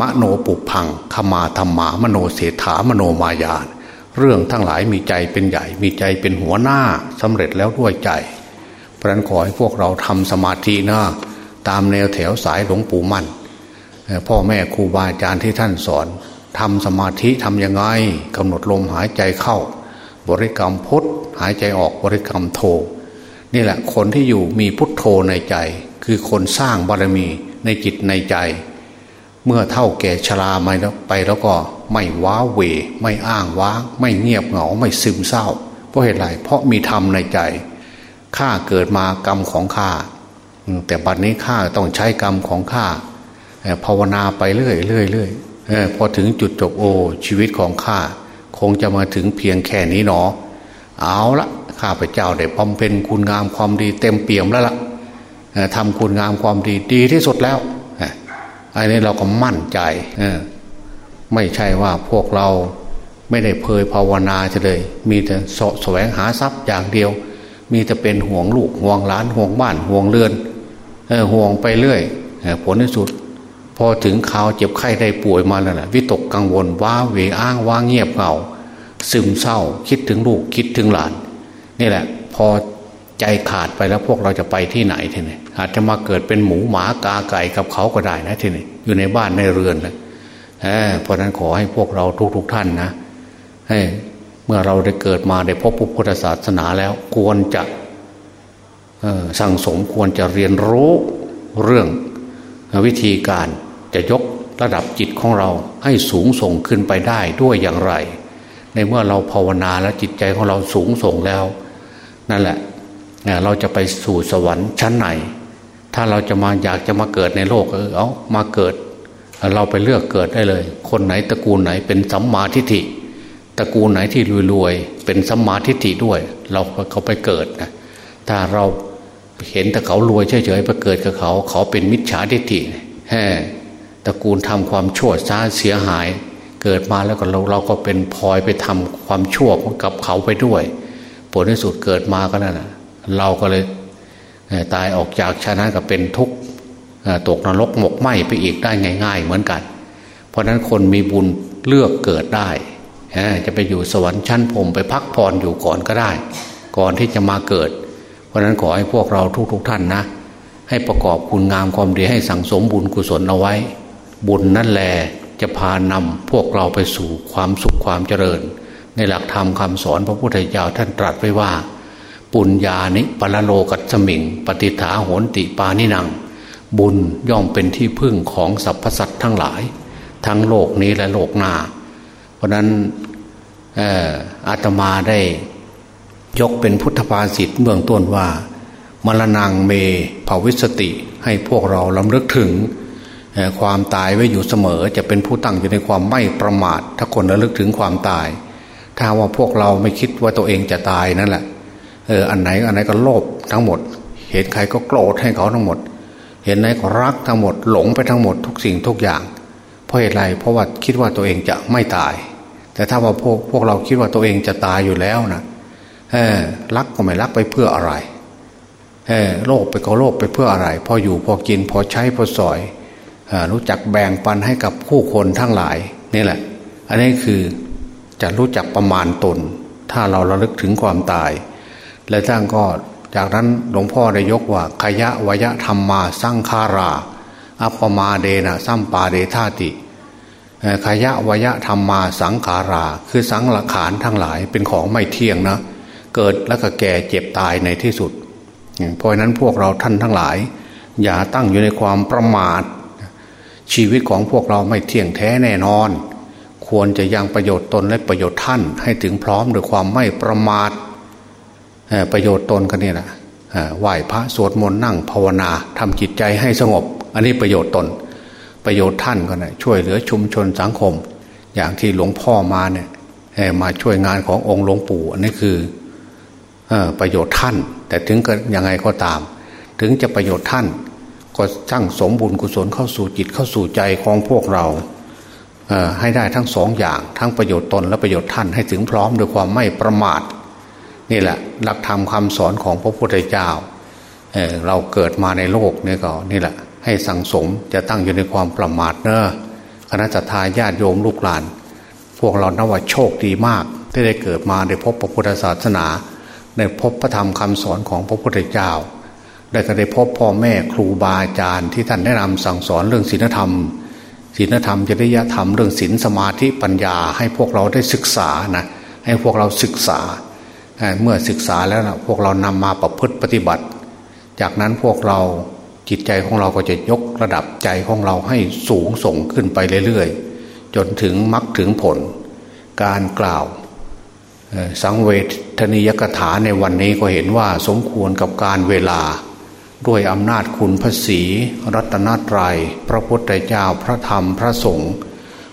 มโนปุพังขมาธรรมามโนเสถามโนมายาเรื่องทั้งหลายมีใจเป็นใหญ่ มีใจเป็นหัวหน้าสำเร็จแล้วด้วยใจพระนั้นขอให้พวกเราทำสมาธินะตามแนวแถวสายหลวงปู่มั่นพ่อแม่ครูบาอาจารย์ที่ท่านสอน ทำสมาธิทำยังไงกำหนดลมหายใจเข้า บริกรรมพุทหายใจออกบริกรรมโท นี่แหละคนที่อยู่มีพุทโธในใจ คือคนสร้างบารมีในจิตในใจ เมื่อเท่าแก่ชราไปแล้วก็ไม่ว้าเวไม่อ้างว้าง ไม่เงียบเหงาไม่ซึมเศร้า เพราะเหตุไรเพราะมีธรรมในใจข้าเกิดมากรรมของข้าแต่บัดนี้ข้าต้องใช้กรรมของข้าภาวนาไปเรื่อยเรื่อยเรื่อย พอถึงจุดจบโอ ชีวิตของข้าคงจะมาถึงเพียงแค่นี้หนอ เอาละข้าพเจ้าได้บำเพ็ญคุณงามความดีเต็มเปี่ยมแล้วละ่ะทำคุณงามความดีดีที่สุดแล้วอันนี้เราก็มั่นใจไม่ใช่ว่าพวกเราไม่ได้เพยภาวนาเลย มีแต่สแสวงหาทรัพย์อย่างเดียว มีแต่เป็นห่วงลูกห่วงหลานห่วงบ้านห่วงเรือนห่วงไปเรื่อยผลที่สุด พอถึงข่าวเจ็บไข้ได้ป่วยมาแล้วนะวิตกกังวลว้าเวอ้างว้างเงียบเหงาซึมเศร้า คิดถึงลูกคิดถึงหลาน นี่แหละ พอใจขาดไปแล้วพวกเราจะไปที่ไหนทีนี้อาจจะมาเกิดเป็นหมูหมากาไก่กับเขาก็ได้นะทีนี้อยู่ในบ้านในเรือนนะเพราะนั้นขอให้พวกเราทุกๆทท่านนะให้เมื่อเราได้เกิดมาได้พบพุทธศาสนาแล้วควรจะสั่งสมควรจะเรียนรู้เรื่องวิธีการ จะยกระดับจิตของเราให้สูงส่งขึ้นไปได้ด้วยอย่างไร ในเมื่อเราภาวนาแล้วจิตใจของเราสูงส่งแล้ว นั่นแหละเราจะไปสู่สวรรค์ชั้นไหน ถ้าเราจะมาอยากจะมาเกิดในโลกเออเอามาเกิด เราไปเลือกเกิดได้เลย คนไหนตระกูลไหนเป็นสัมมาทิฏฐิตระกูลไหนที่รวยๆเป็นสัมมาทิฏฐิด้วย เราเขาไปเกิดนะถ้าเราเห็นแต่เขารวยเฉยๆไปเกิดกับเขา เขาเป็นมิจฉาทิฏฐิแฮ ระกูลทำความชั่วช้าเสียหาย เกิดมาแล้วก็เราเราก็เป็นพลอยไปทำความชั่วกับเขาไปด้วย ผลที่สุดเกิดมาก็นั่นแหะเราก็เลยตายออกจากชานะก็เป็นทุกข์ตกนรกหมกไหมไปอีกได้ง่าย ๆ เหมือนกัน เพราะนั้นคนมีบุญเลือกเกิดได้จะไปอยู่สวรรค์ชั้นผมไปพักผ่อนอยู่ก่อนก็ได้ ก่อนที่จะมาเกิด เพราะนั้นขอให้พวกเราทุกๆทท่านนะ ให้ประกอบคุณงามความดีให้สั่งสมบุญกุศลเอาไว้ บุญนั่นแหละจะพานำพวกเราไปสู่ความสุขความเจริญ ในหลักธรรมคำสอนพระพุทธเจ้าท่านตรัสไว้ว่า ปุญญานิปะโลกัสมิง ปฏิฐาโหนติปานินัง บุญย่อมเป็นที่พึ่งของสรรพสัตว์ทั้งหลาย ทั้งโลกนี้และโลกหน้า เพราะนั้นอาตมาได้ยกเป็นพุทธภาษิตเบื้องต้นว่ามรณงเมภาวิสติให้พวกเราลำลึกถึง ความตายไว้อยู่เสมอ จะเป็นผู้ตั้งอยู่ในความไม่ประมาท ถ้าคนระลึกถึงความตาย ถ้าว่าพวกเราไม่คิดว่าตัวเองจะตายนั่นแหละเอออันไหนอันไหนก็โลภทั้งหมด เห็นใครก็โกรธให้เขาทั้งหมด เห็นไหนก็รักทั้งหมด หลงไปทั้งหมดทุกสิ่งทุกอย่าง เพราะเหตุไรเพราะว่าคิดว่าตัวเองจะไม่ตาย แต่ถ้าว่าพวกพวกเราคิดว่าตัวเองจะตายอยู่แล้วนะเออรักก็ไม่รักไปเพื่ออะไรเออโลภไปก็โลภไปเพื่ออะไร พออยู่พอกินพอใช้พอสอย รู้จักแบ่งปันให้กับผู้คนทั้งหลายนี่แหละ อันนี้คือจะรู้จักประมาณตน ถ้าเราระลึกถึงความตาย และทั้งก็จากนั้นหลวงพ่อได้ยกว่าขยะวยธรรมมาสังคารา อัปปมาเดนะสัมปาเดธาติขยะวยธรรมมาสังขารา คือสังหลักฐานทั้งหลายเป็นของไม่เที่ยงนะ เกิดแล้วก็แก่เจ็บตายในที่สุด เพราะนั้นพวกเราท่านทั้งหลาย อย่าตั้งอยู่ในความประมาท ชีวิตของพวกเราไม่เที่ยงแท้แน่นอน ควรจะยังประโยชน์ตนและประโยชน์ท่านให้ถึงพร้อมด้วยความไม่ประมาทประโยชน์ตนกันนี่แหละไหว้พระสวดมนต์นั่งภาวนาทำจิตใจให้สงบ อันนี้ประโยชน์ตน ประโยชน์ท่านก็นะช่วยเหลือชุมชนสังคม อย่างที่หลวงพ่อมาเนี่ยมาช่วยงานขององค์หลวงปู่อันนี้คือประโยชน์ท่าน แต่ถึงก็ยังไงก็ตาม ถึงจะประโยชน์ท่าน ก็สร้างสมบุญกุศลเข้าสู่จิตเข้าสู่ใจของพวกเราให้ได้ทั้งสองอย่างทั้งประโยชน์ตนและประโยชน์ท่านให้ถึงพร้อมด้วยความไม่ประมาทนี่แหละหลักธรรมคาสอนของพระพุทธเจ้าเเราเกิดมาในโลกนี่ก็นี่แหละ ให้สังสมจะตั้งอยู่ในความประมาทเนอะคณะทาญาติโยมลูกหลาน พวกเรานับว่าโชคดีมาก ที่ได้เกิดมาได้พบพระพุทธศาสนาได้พบพระธรรมคำสอนของพระพุทธเจ้า ได้ก็ได้พบพ่อแม่ครูบาอาจารย์ที่ท่านแนะนำสั่งสอนเรื่องศีลธรรมศีลธรรมจริยธรรมเรื่องศีลสมาธิปัญญา ให้พวกเราได้ศึกษานะให้พวกเราศึกษา เมื่อศึกษาแล้วนะพวกเรานำมาประพฤติปฏิบัติ จากนั้นพวกเราจิตใจของเราก็จะยกระดับใจของเราให้สูงส่งขึ้นไปเรื่อยๆ จนถึงมรรคถึงผล การกล่าวสังเวทนิยกถาในวันนี้ก็เห็นว่าสมควรกับการเวลา ด้วยอำนาจคุณพระศีรัตนตรยัย พระพุทธเจ้าพระธรรมพระสงฆ์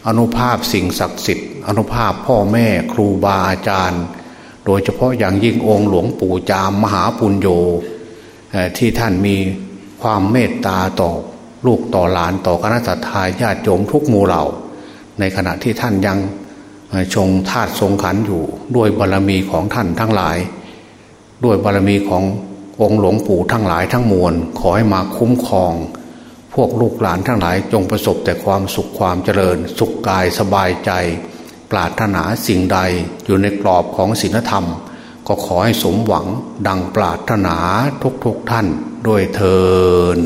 อนุภาพสิ่งศักดิ์สิทธิ์อนุภาพพ่อแม่ครูบาอาจารย์ โดยเฉพาะอย่างยิ่งองค์หลวงปู่จามมหาปุญโญที่ท่านมีความเมตตาต่อลูกต่อหลานต่อคณะทาญาติโยมทุกหมู่เหล่า ในขณะที่ท่านยังชงธาตุทรงขันอยู่ ด้วยบารรมีของท่านทั้งหลาย ด้วยบารรมีของ องค์หลวงปู่ทั้งหลายทั้งมวลขอให้มาคุ้มครอง พวกลูกหลานทั้งหลายจงประสบแต่ความสุขความเจริญ สุขกายสบายใจ ปรารถนาสิ่งใดอยู่ในกรอบของศีลธรรม ก็ขอให้สมหวังดังปรารถนาทุกๆทท่านด้วยเทอ